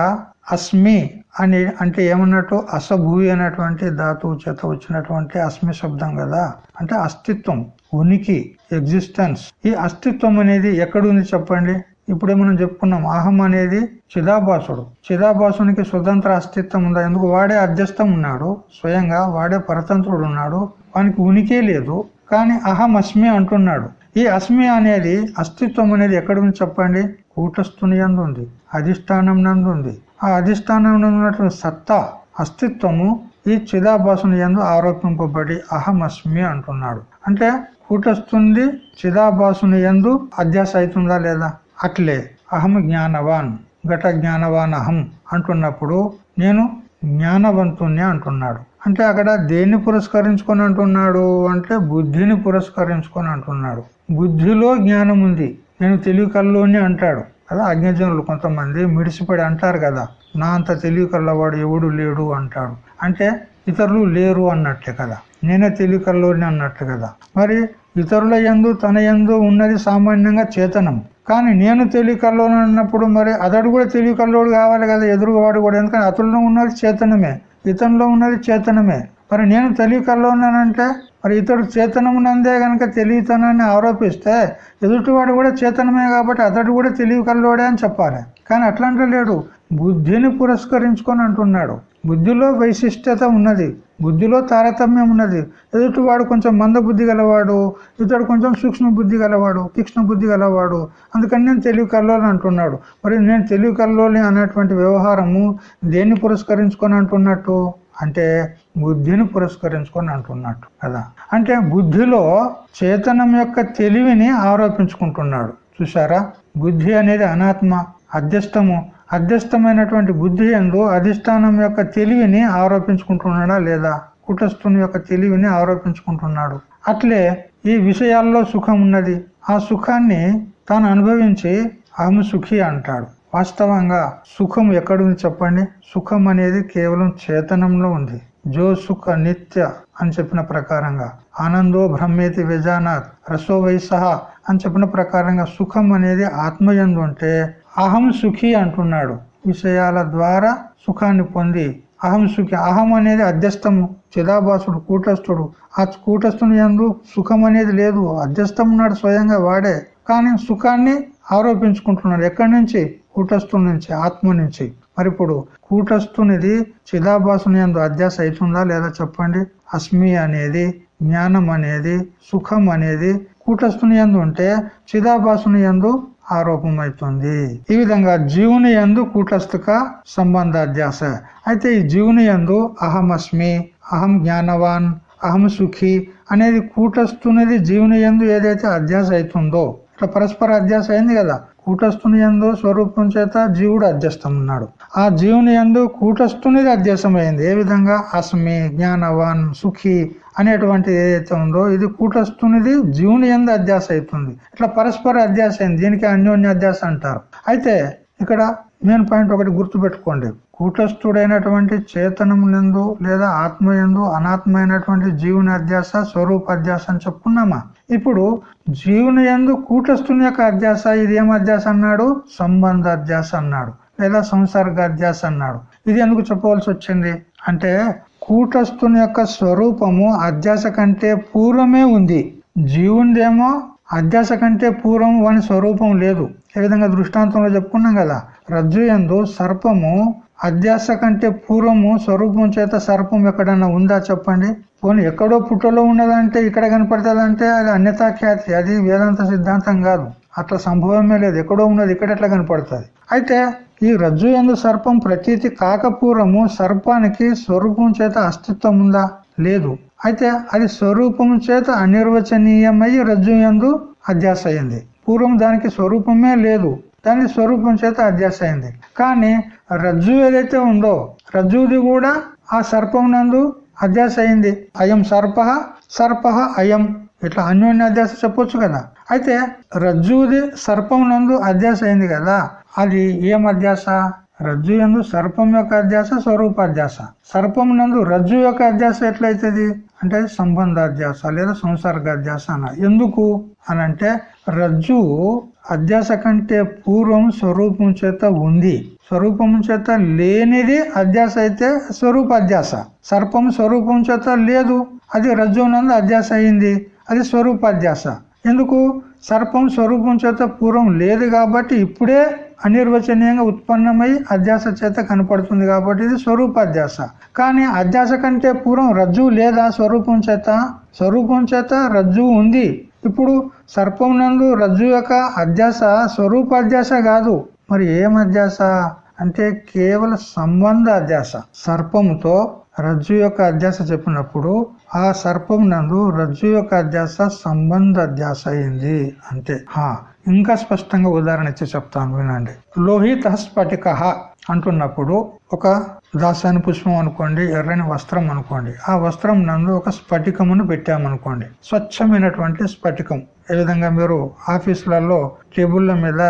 అస్మి అని అంటే ఏమన్నట్టు అసభూవి అనేటువంటి ధాతువు చేత వచ్చినటువంటి అస్మి శబ్దం కదా. అంటే అస్తిత్వం ఉనికి ఎగ్జిస్టెన్స్ ఈ అస్తిత్వం అనేది ఎక్కడుంది చెప్పండి? ఇప్పుడే మనం చెప్పుకున్నాం అహం అనేది చిదాభాసుడు. చిదాభాసునికి స్వతంత్ర అస్తిత్వం ఉందా? ఎందుకు? వాడే అధ్యస్థం ఉన్నాడు స్వయంగా వాడే పరతంత్రుడు ఉన్నాడు. వానికి ఉనికే లేదు కానీ అహం అస్మి అంటున్నాడు. ఈ అస్మి అనేది అస్తిత్వం అనేది ఎక్కడుంది చెప్పండి? కూటస్థుని యందు ఉంది అధిష్టానం నందు ఉంది. ఆ అధిష్టానం ఉన్నటువంటి సత్తా అస్తిత్వము ఈ చిదాభాసుని యందు ఆరోపింపబడి అహం అంటున్నాడు. అంటే కూటస్తుంది చిదాభాసుని యందు అధ్యాస అవుతుందా లేదా? అట్లే. అహం జ్ఞానవాన్ ఘట జ్ఞానవాన్ అహం అంటున్నప్పుడు నేను జ్ఞానవంతుణ్ణి అంటున్నాడు. అంటే అక్కడ దేన్ని పురస్కరించుకొని అంటున్నాడు? అంటే బుద్ధిని పురస్కరించుకొని అంటున్నాడు. బుద్ధిలో జ్ఞానం ఉంది నేను తెలివి కల్లోని అంటాడు. కదా అజ్ఞజనులు కొంతమంది మిడిసిపడి అంటారు కదా నా అంత తెలివికల్లవాడు ఎవడు లేడు అంటాడు. అంటే ఇతరులు లేరు అన్నట్లే కదా నేనే తెలివికల్లోని అన్నట్టు కదా. మరి ఇతరుల ఎందు తన ఎందు ఉన్నది సామాన్యంగా చేతనం. కానీ నేను తెలివికల్లోని అన్నప్పుడు మరి అతడు కూడా తెలివికల్లోడు కావాలి కదా ఎదురువాడు కూడా. ఎందుకంటే అతడిలో ఉన్నది చేతనమే ఇతనిలో ఉన్నది చేతనమే. మరి నేను తెలివి కల్లోన్నానంటే మరి ఇతడు చేతనమునందే గనక తెలివితనాన్ని ఆరోపిస్తే ఎదుటివాడు కూడా చేతనమే కాబట్టి అతడు కూడా తెలివి కల్లోడే అని చెప్పాలి. కానీ అట్లా లేడు. బుద్ధిని పురస్కరించుకొని అంటున్నాడు. బుద్ధిలో వైశిష్టత ఉన్నది. బుద్ధిలో తారతమ్యం ఉన్నది. ఎదుటివాడు కొంచెం మంద బుద్ధి గలవాడు ఇతడు కొంచెం సూక్ష్మ బుద్ధి గలవాడు తీక్ష్ణ బుద్ధి గలవాడు. అందుకని నేను తెలివి కల్లోని అంటున్నాడు. మరి నేను తెలివి కల్లోని అనేటువంటి వ్యవహారము దేన్ని పురస్కరించుకొని అంటున్నట్టు? అంటే బుద్ధిని పురస్కరించుకొని అంటున్నట్టు కదా. అంటే బుద్ధిలో చేతనం యొక్క తెలివిని ఆరోపించుకుంటున్నాడు. చూసారా బుద్ధి అనేది అనాత్మ అధ్యష్టము అధ్యస్థమైనటువంటి బుద్ధి ఎందు అధిష్టానం యొక్క తెలివిని ఆరోపించుకుంటున్నాడా లేదా? కుటస్థుని యొక్క తెలివిని ఆరోపించుకుంటున్నాడు. అట్లే ఈ విషయాల్లో సుఖం ఉన్నది. ఆ సుఖాన్ని తాను అనుభవించి అహం సుఖి అంటాడు. వాస్తవంగా సుఖం ఎక్కడుంది చెప్పండి? సుఖం అనేది కేవలం చేతనంలో ఉంది. జో సుఖ నిత్య అని చెప్పిన ప్రకారంగా. ఆనందో బ్రహ్మేతి విజానాథ్ రసో వైసహ అని చెప్పిన ప్రకారంగా సుఖం అనేది ఆత్మయందు ఉంటే అహం సుఖి అంటున్నాడు. విషయాల ద్వారా సుఖాన్ని పొంది అహం సుఖి. అహం అనేది అధ్యస్థము చిదాభాసుడు కూటస్థుడు. ఆ కూటస్థుని ఎందు సుఖం అనేది లేదు. అధ్యస్థం ఉన్నాడు స్వయంగా వాడే. కానీ సుఖాన్ని ఆరోపించుకుంటున్నాడు. ఎక్కడి నుంచి? కూటస్థుని నుంచి ఆత్మ నుంచి. మరి ఇప్పుడు కూటస్థునిది చిదాభాసుని ఎందు అధ్యాస అవుతుందా లేదా చెప్పండి? అస్మి అనేది జ్ఞానం అనేది సుఖం అనేది కూటస్థుని ఎందు ఉంటే చిదాభాసుని ఎందు ఆరోపమైతుంది ఈ విధంగా జీవుని ఎందు సంబంధ సంబంధాధ్యాస. అయితే ఈ జీవుని ఎందు అహమస్మి అహం జ్ఞానవాన్ అహం సుఖి అనేది కూటస్థునిది జీవుని ఎందు ఏదైతే అధ్యాస అవుతుందో ఇట్లా పరస్పర అధ్యాస అయింది కదా కూటస్థుని ఎందు స్వరూపం చేత జీవుడు అధ్యస్థం ఉన్నాడు ఆ జీవుని ఎందు కూటస్థునిది అధ్యాసమైంది ఏ విధంగా? అస్మి జ్ఞానవాన్ సుఖి అనేటువంటి ఏదైతే ఉందో ఇది కూటస్థునిది జీవుని ఎందు అధ్యాస అవుతుంది. ఇట్లా పరస్పర అధ్యాస అయింది. దీనికి అన్యోన్య అధ్యాస అంటారు. అయితే ఇక్కడ మెయిన్ పాయింట్ ఒకటి గుర్తుపెట్టుకోండి. కూటస్థుడైనటువంటి చేతనమునందు లేదా ఆత్మయందు అనాత్మైనటువంటి జీవుని అధ్యాస స్వరూప అధ్యాస అని చెప్పుకున్నామా? ఇప్పుడు జీవుని ఎందు కూటస్థుని యొక్క అధ్యాస ఇది ఏం అధ్యాస అన్నాడు? సంబంధ అధ్యాస అన్నాడు లేదా సంసర్గ అధ్యాస అన్నాడు. ఇది ఎందుకు చెప్పవలసి వచ్చింది? అంటే కూటస్థుని యొక్క స్వరూపము అధ్యాస కంటే పూర్వమే ఉంది. జీవునిదేమో అధ్యాస కంటే పూర్వం వాని స్వరూపం లేదు. ఏ విధంగా దృష్టాంతంలో చెప్పుకున్నాం కదా? రజ్జు ఎందు సర్పము అధ్యాస కంటే పూర్వము స్వరూపం చేత సర్పం ఎక్కడన్నా ఉందా చెప్పండి? పోనీ ఎక్కడో పుట్టలో ఉన్నదంటే ఇక్కడ కనపడుతుందంటే అది అన్యతాఖ్యాతి అది వేదాంత సిద్ధాంతం కాదు. అట్లా సంభవమే లేదు. ఎక్కడో ఉన్నది ఇక్కడ ఎట్లా కనపడుతుంది? అయితే ఈ రజ్జు ఎందు సర్పం ప్రతీతి కాకపూర్వము సర్పానికి స్వరూపం చేత అస్తిత్వం ఉందా? లేదు. అయితే అది స్వరూపం చేత అనిర్వచనీయమై రజ్జు ఎందు అధ్యాస అయింది. పూర్వం దానికి స్వరూపమే లేదు. దాని స్వరూపం చేత అధ్యాస అయింది కానీ రజ్జు ఏదైతే ఉందో రజ్జుది కూడా ఆ సర్పం నందు అధ్యాస అయింది అయం సర్ప సర్ప అయం. ఇట్లా అన్యోన్య అధ్యాస చెప్పొచ్చు కదా. అయితే రజ్జుది సర్పం నందు అధ్యాస అయింది కదా. అది ఏం అధ్యాస? రజ్జు ఎందు సర్పం యొక్క అధ్యాస స్వరూపాధ్యాస సర్పం నందు రజ్జు యొక్క అధ్యాస ఎట్లయితుంది? అంటే సంబంధాధ్యాస లేదా సంసర్గాధ్యాస అన్న ఎందుకు? అనంటే రజ్జు అధ్యాస కంటే పూర్వం స్వరూపం చేత ఉంది. స్వరూపం చేత లేనిది అధ్యాస అయితే స్వరూపాధ్యాస సర్పం స్వరూపం చేత లేదు. అది రజ్జు నందు అధ్యాస అయింది. అది స్వరూపాధ్యాస ఎందుకు? సర్పం స్వరూపం చేత పూర్వం లేదు కాబట్టి ఇప్పుడే అనిర్వచనీయంగా ఉత్పన్నమై అధ్యాస చేత కనపడుతుంది కాబట్టి ఇది స్వరూపాధ్యాస కానీ అధ్యాస కంటే పూర్వం రజ్జు లేదా స్వరూపం చేత? స్వరూపం చేత రజ్జు ఉంది. ఇప్పుడు సర్పం నందు రజ్జు యొక్క అధ్యాస స్వరూపాధ్యాస కాదు. మరి ఏం అధ్యాస? అంటే కేవల సంబంధ అధ్యాస. సర్పంతో రజ్జు యొక్క అధ్యాస చెప్పినప్పుడు ఆ సర్పం నందు రజ్జు యొక్క అధ్యాస సంబంధ అధ్యాస అయింది అంతే. హా ఇంకా స్పష్టంగా ఉదాహరణ ఇచ్చి చెప్తాను వినండి. లోహిత స్ఫటిక అంటున్నప్పుడు ఒక దాసాని పుష్పం అనుకోండి ఎర్రని వస్త్రం అనుకోండి. ఆ వస్త్రం నందు ఒక స్ఫటికమును పెట్టామనుకోండి. స్వచ్ఛమైనటువంటి స్ఫటికం. ఏ విధంగా మీరు ఆఫీసులలో టేబుల్ల మీద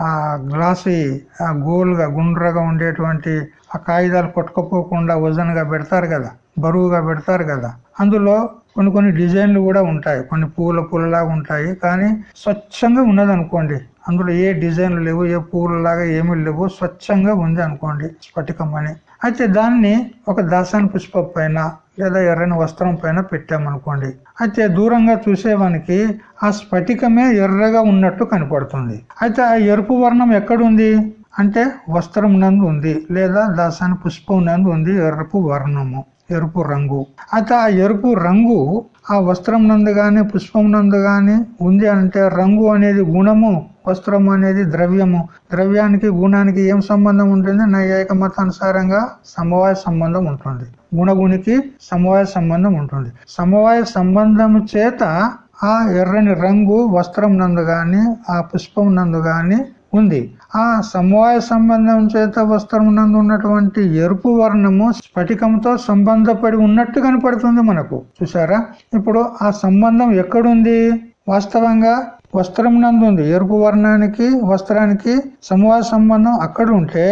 ఆ గ్లాసు ఆ గోల్గా గుండ్రగా ఉండేటువంటి ఆ కాగితాలు కొట్టుకుపోకుండా వజన్గా పెడతారు కదా బరువుగా పెడతారు కదా. అందులో కొన్ని కొన్ని డిజైన్లు కూడా ఉంటాయి. కొన్ని పూల పూలలాగా ఉంటాయి. కానీ స్వచ్ఛంగా ఉన్నది అనుకోండి అందులో ఏ డిజైన్లు లేవు ఏ పూలలాగా ఏమీ లేవు. స్వచ్ఛంగా ఉంది అనుకోండి స్ఫటికం అని. అయితే దాన్ని ఒక దాసాని పుష్ప పైన లేదా ఎర్రని వస్త్రం పైన పెట్టామనుకోండి. అయితే దూరంగా చూసేవానికి ఆ స్ఫటికమే ఎర్రగా ఉన్నట్టు కనపడుతుంది. అయితే ఆ ఎరుపు వర్ణం ఎక్కడుంది? అంటే వస్త్రం నందు ఉంది లేదా దాసాని పుష్పం నందు ఉంది ఎర్రపు వర్ణము. ఎరుపు రంగు. అయితే ఆ ఎరుపు రంగు ఆ వస్త్రం నందు గాని పుష్పం నందు గాని ఉంది అంటే రంగు అనేది గుణము వస్త్రం అనేది ద్రవ్యము. ద్రవ్యానికి గుణానికి ఏం సంబంధం ఉంటుంది? నైయాయిక మతానుసారంగా సమవాయ సంబంధం ఉంటుంది. గుణగునికి సమవాయ సంబంధం ఉంటుంది. సమవాయ సంబంధం చేత ఆ ఎర్రని రంగు వస్త్రం నందు గాని ఆ పుష్పం నందు గాని ఉంది. ఆ సమవాయ సంబంధం చేత వస్త్రం నందు ఉన్నటువంటి ఎరుపు వర్ణము స్ఫటికంతో సంబంధపడి ఉన్నట్టు కనపడుతుంది మనకు. చూసారా ఇప్పుడు ఆ సంబంధం ఎక్కడుంది? వాస్తవంగా వస్త్రం నందు ఉంది ఎరుపు వర్ణానికి వస్త్రానికి సమవాయ సంబంధం అక్కడ ఉంటే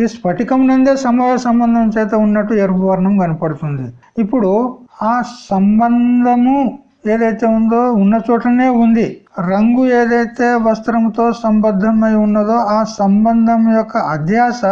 ఈ స్ఫటికం నందే సమవాయ సంబంధం చేత ఉన్నట్టు ఎరుపు వర్ణం కనపడుతుంది. ఇప్పుడు ఆ సంబంధము ఏదైతే ఉందో ఉన్న చోటనే ఉంది. రంగు ఏదైతే వస్త్రంతో సంబద్ధమై ఉన్నదో ఆ సంబంధం యొక్క అధ్యాస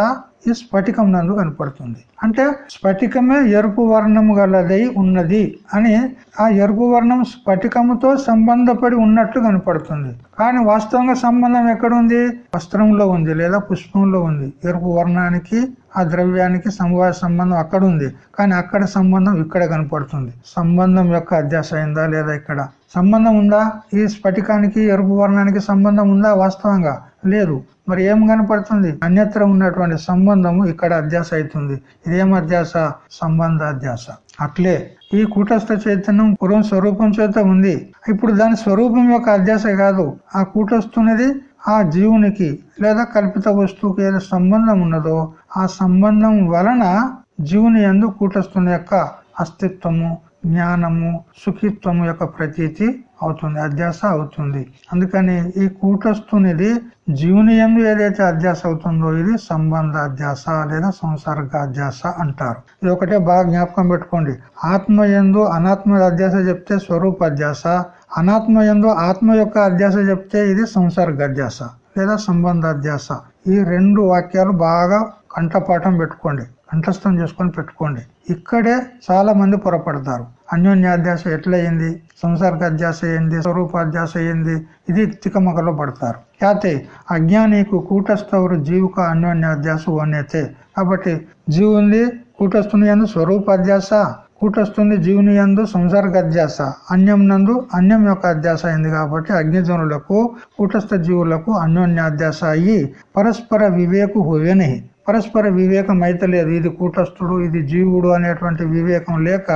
ఈ స్ఫటికం నందు కనపడుతుంది. అంటే స్ఫటికమే ఎరుపు వర్ణము గలదై ఉన్నది అని ఆ ఎరుపు వర్ణం స్ఫటికముతో సంబంధపడి ఉన్నట్లు కనపడుతుంది. కానీ వాస్తవంగా సంబంధం ఎక్కడుంది? వస్త్రంలో ఉంది లేదా పుష్పంలో ఉంది. ఎరుపు వర్ణానికి ఆ ద్రవ్యానికి సమవాయ సంబంధం అక్కడ ఉంది కానీ అక్కడ సంబంధం ఇక్కడ కనపడుతుంది. సంబంధం యొక్క అధ్యాస అయిందా లేదా ఇక్కడ? సంబంధం ఉందా? ఈ స్ఫటికానికి ఎరుపు వర్ణానికి సంబంధం ఉందా? వాస్తవంగా లేదు. మరి ఏం కనపడుతుంది? అన్యత్ర ఉన్నటువంటి సంబంధము ఇక్కడ అధ్యాస అవుతుంది. ఇదేం అధ్యాస? సంబంధ అధ్యాస. అట్లే ఈ కూటస్థ చైతన్యం పూర్వం స్వరూపం చేత ఉంది. ఇప్పుడు దాని స్వరూపం యొక్క అధ్యాస కాదు. ఆ కూటస్థున్నది ఆ జీవునికి లేదా కల్పిత వస్తువుకి ఏదో సంబంధం ఉన్నదో ఆ సంబంధం వలన జీవుని ఎందు కూటస్థుని యొక్క అస్తిత్వము జ్ఞానము సుఖిత్వము యొక్క ప్రతీతి అవుతుంది అధ్యాస అవుతుంది. అందుకని ఈ కూటస్థునిది జీవుని ఎందు ఏదైతే అధ్యాస అవుతుందో ఇది సంబంధ అధ్యాస లేదా సంసర్గ అధ్యాస అంటారు. ఇది ఒకటే బాగా జ్ఞాపకం పెట్టుకోండి. ఆత్మ ఎందు అనాత్మ అధ్యాస చెప్తే స్వరూప అధ్యాస అనాత్మ ఎందు ఆత్మ యొక్క అధ్యాస చెప్తే ఇది సంసర్గ అధ్యాస లేదా సంబంధ అధ్యాస. ఈ రెండు వాక్యాలు బాగా కంఠపాఠం పెట్టుకోండి. కంఠస్థం చేసుకొని పెట్టుకోండి. ఇక్కడే చాలా మంది పొరపడతారు. అన్యోన్యాధ్యాస ఎట్లయింది? సంసర్గాధ్యాస అయింది ఏంది? స్వరూపాధ్యాస అయింది ఇది తికమకలో పడతారు. అయితే అజ్ఞానికు కూటస్థవరు జీవుక అన్యోన్యాధ్యాస అనేతే కాబట్టి జీవుంది కూటస్థుని ఎందు స్వరూపాధ్యాస కూటస్థుని జీవుని ఎందు సంసర్గాధ్యాస అన్యం నందు అన్యం యొక్క అధ్యాస అయింది కాబట్టి అగ్నిజనులకు కూటస్థ జీవులకు అన్యోన్యాధ్యాస అయ్యి పరస్పర వివేకు హోవేని పరస్పర వివేకం అయితే లేదు. ఇది కూటస్థుడు ఇది జీవుడు అనేటువంటి వివేకం లేక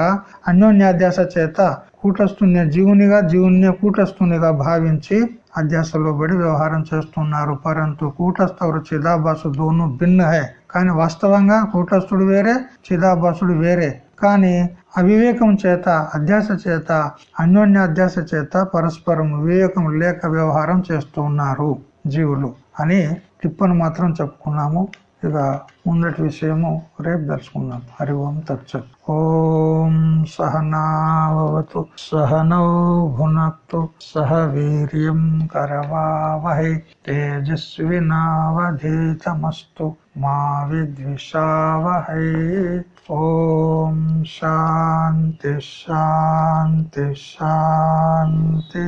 అన్యోన్యాధ్యాస చేత కూటస్థుని జీవునిగా జీవుని కూటస్థునిగా భావించి అధ్యాసలో పడి వ్యవహారం చేస్తున్నారు. పరంతు కూటస్థుడు చిదాభాసు దోను భిన్న హే. కానీ వాస్తవంగా కూటస్థుడు వేరే చిదాభాసుడు వేరే. కానీ అవివేకం చేత అధ్యాస చేత అన్యోన్యాధ్యాస చేత పరస్పరం వివేకం లేక వ్యవహారం చేస్తున్నారు జీవులు అని టిప్పను మాత్రం చెప్పుకున్నాము. ఇక ముందటి విషయము రేపు తెలుసుకుందాం హరి ఓం తచ్చత్ ఓం సహనావతు సహనౌ భునక్తు సహ వీర్యం కరవావహై తేజస్వినావధీతమస్తు మా విద్విషావహై ఓం శాంతి శాంతి శాంతి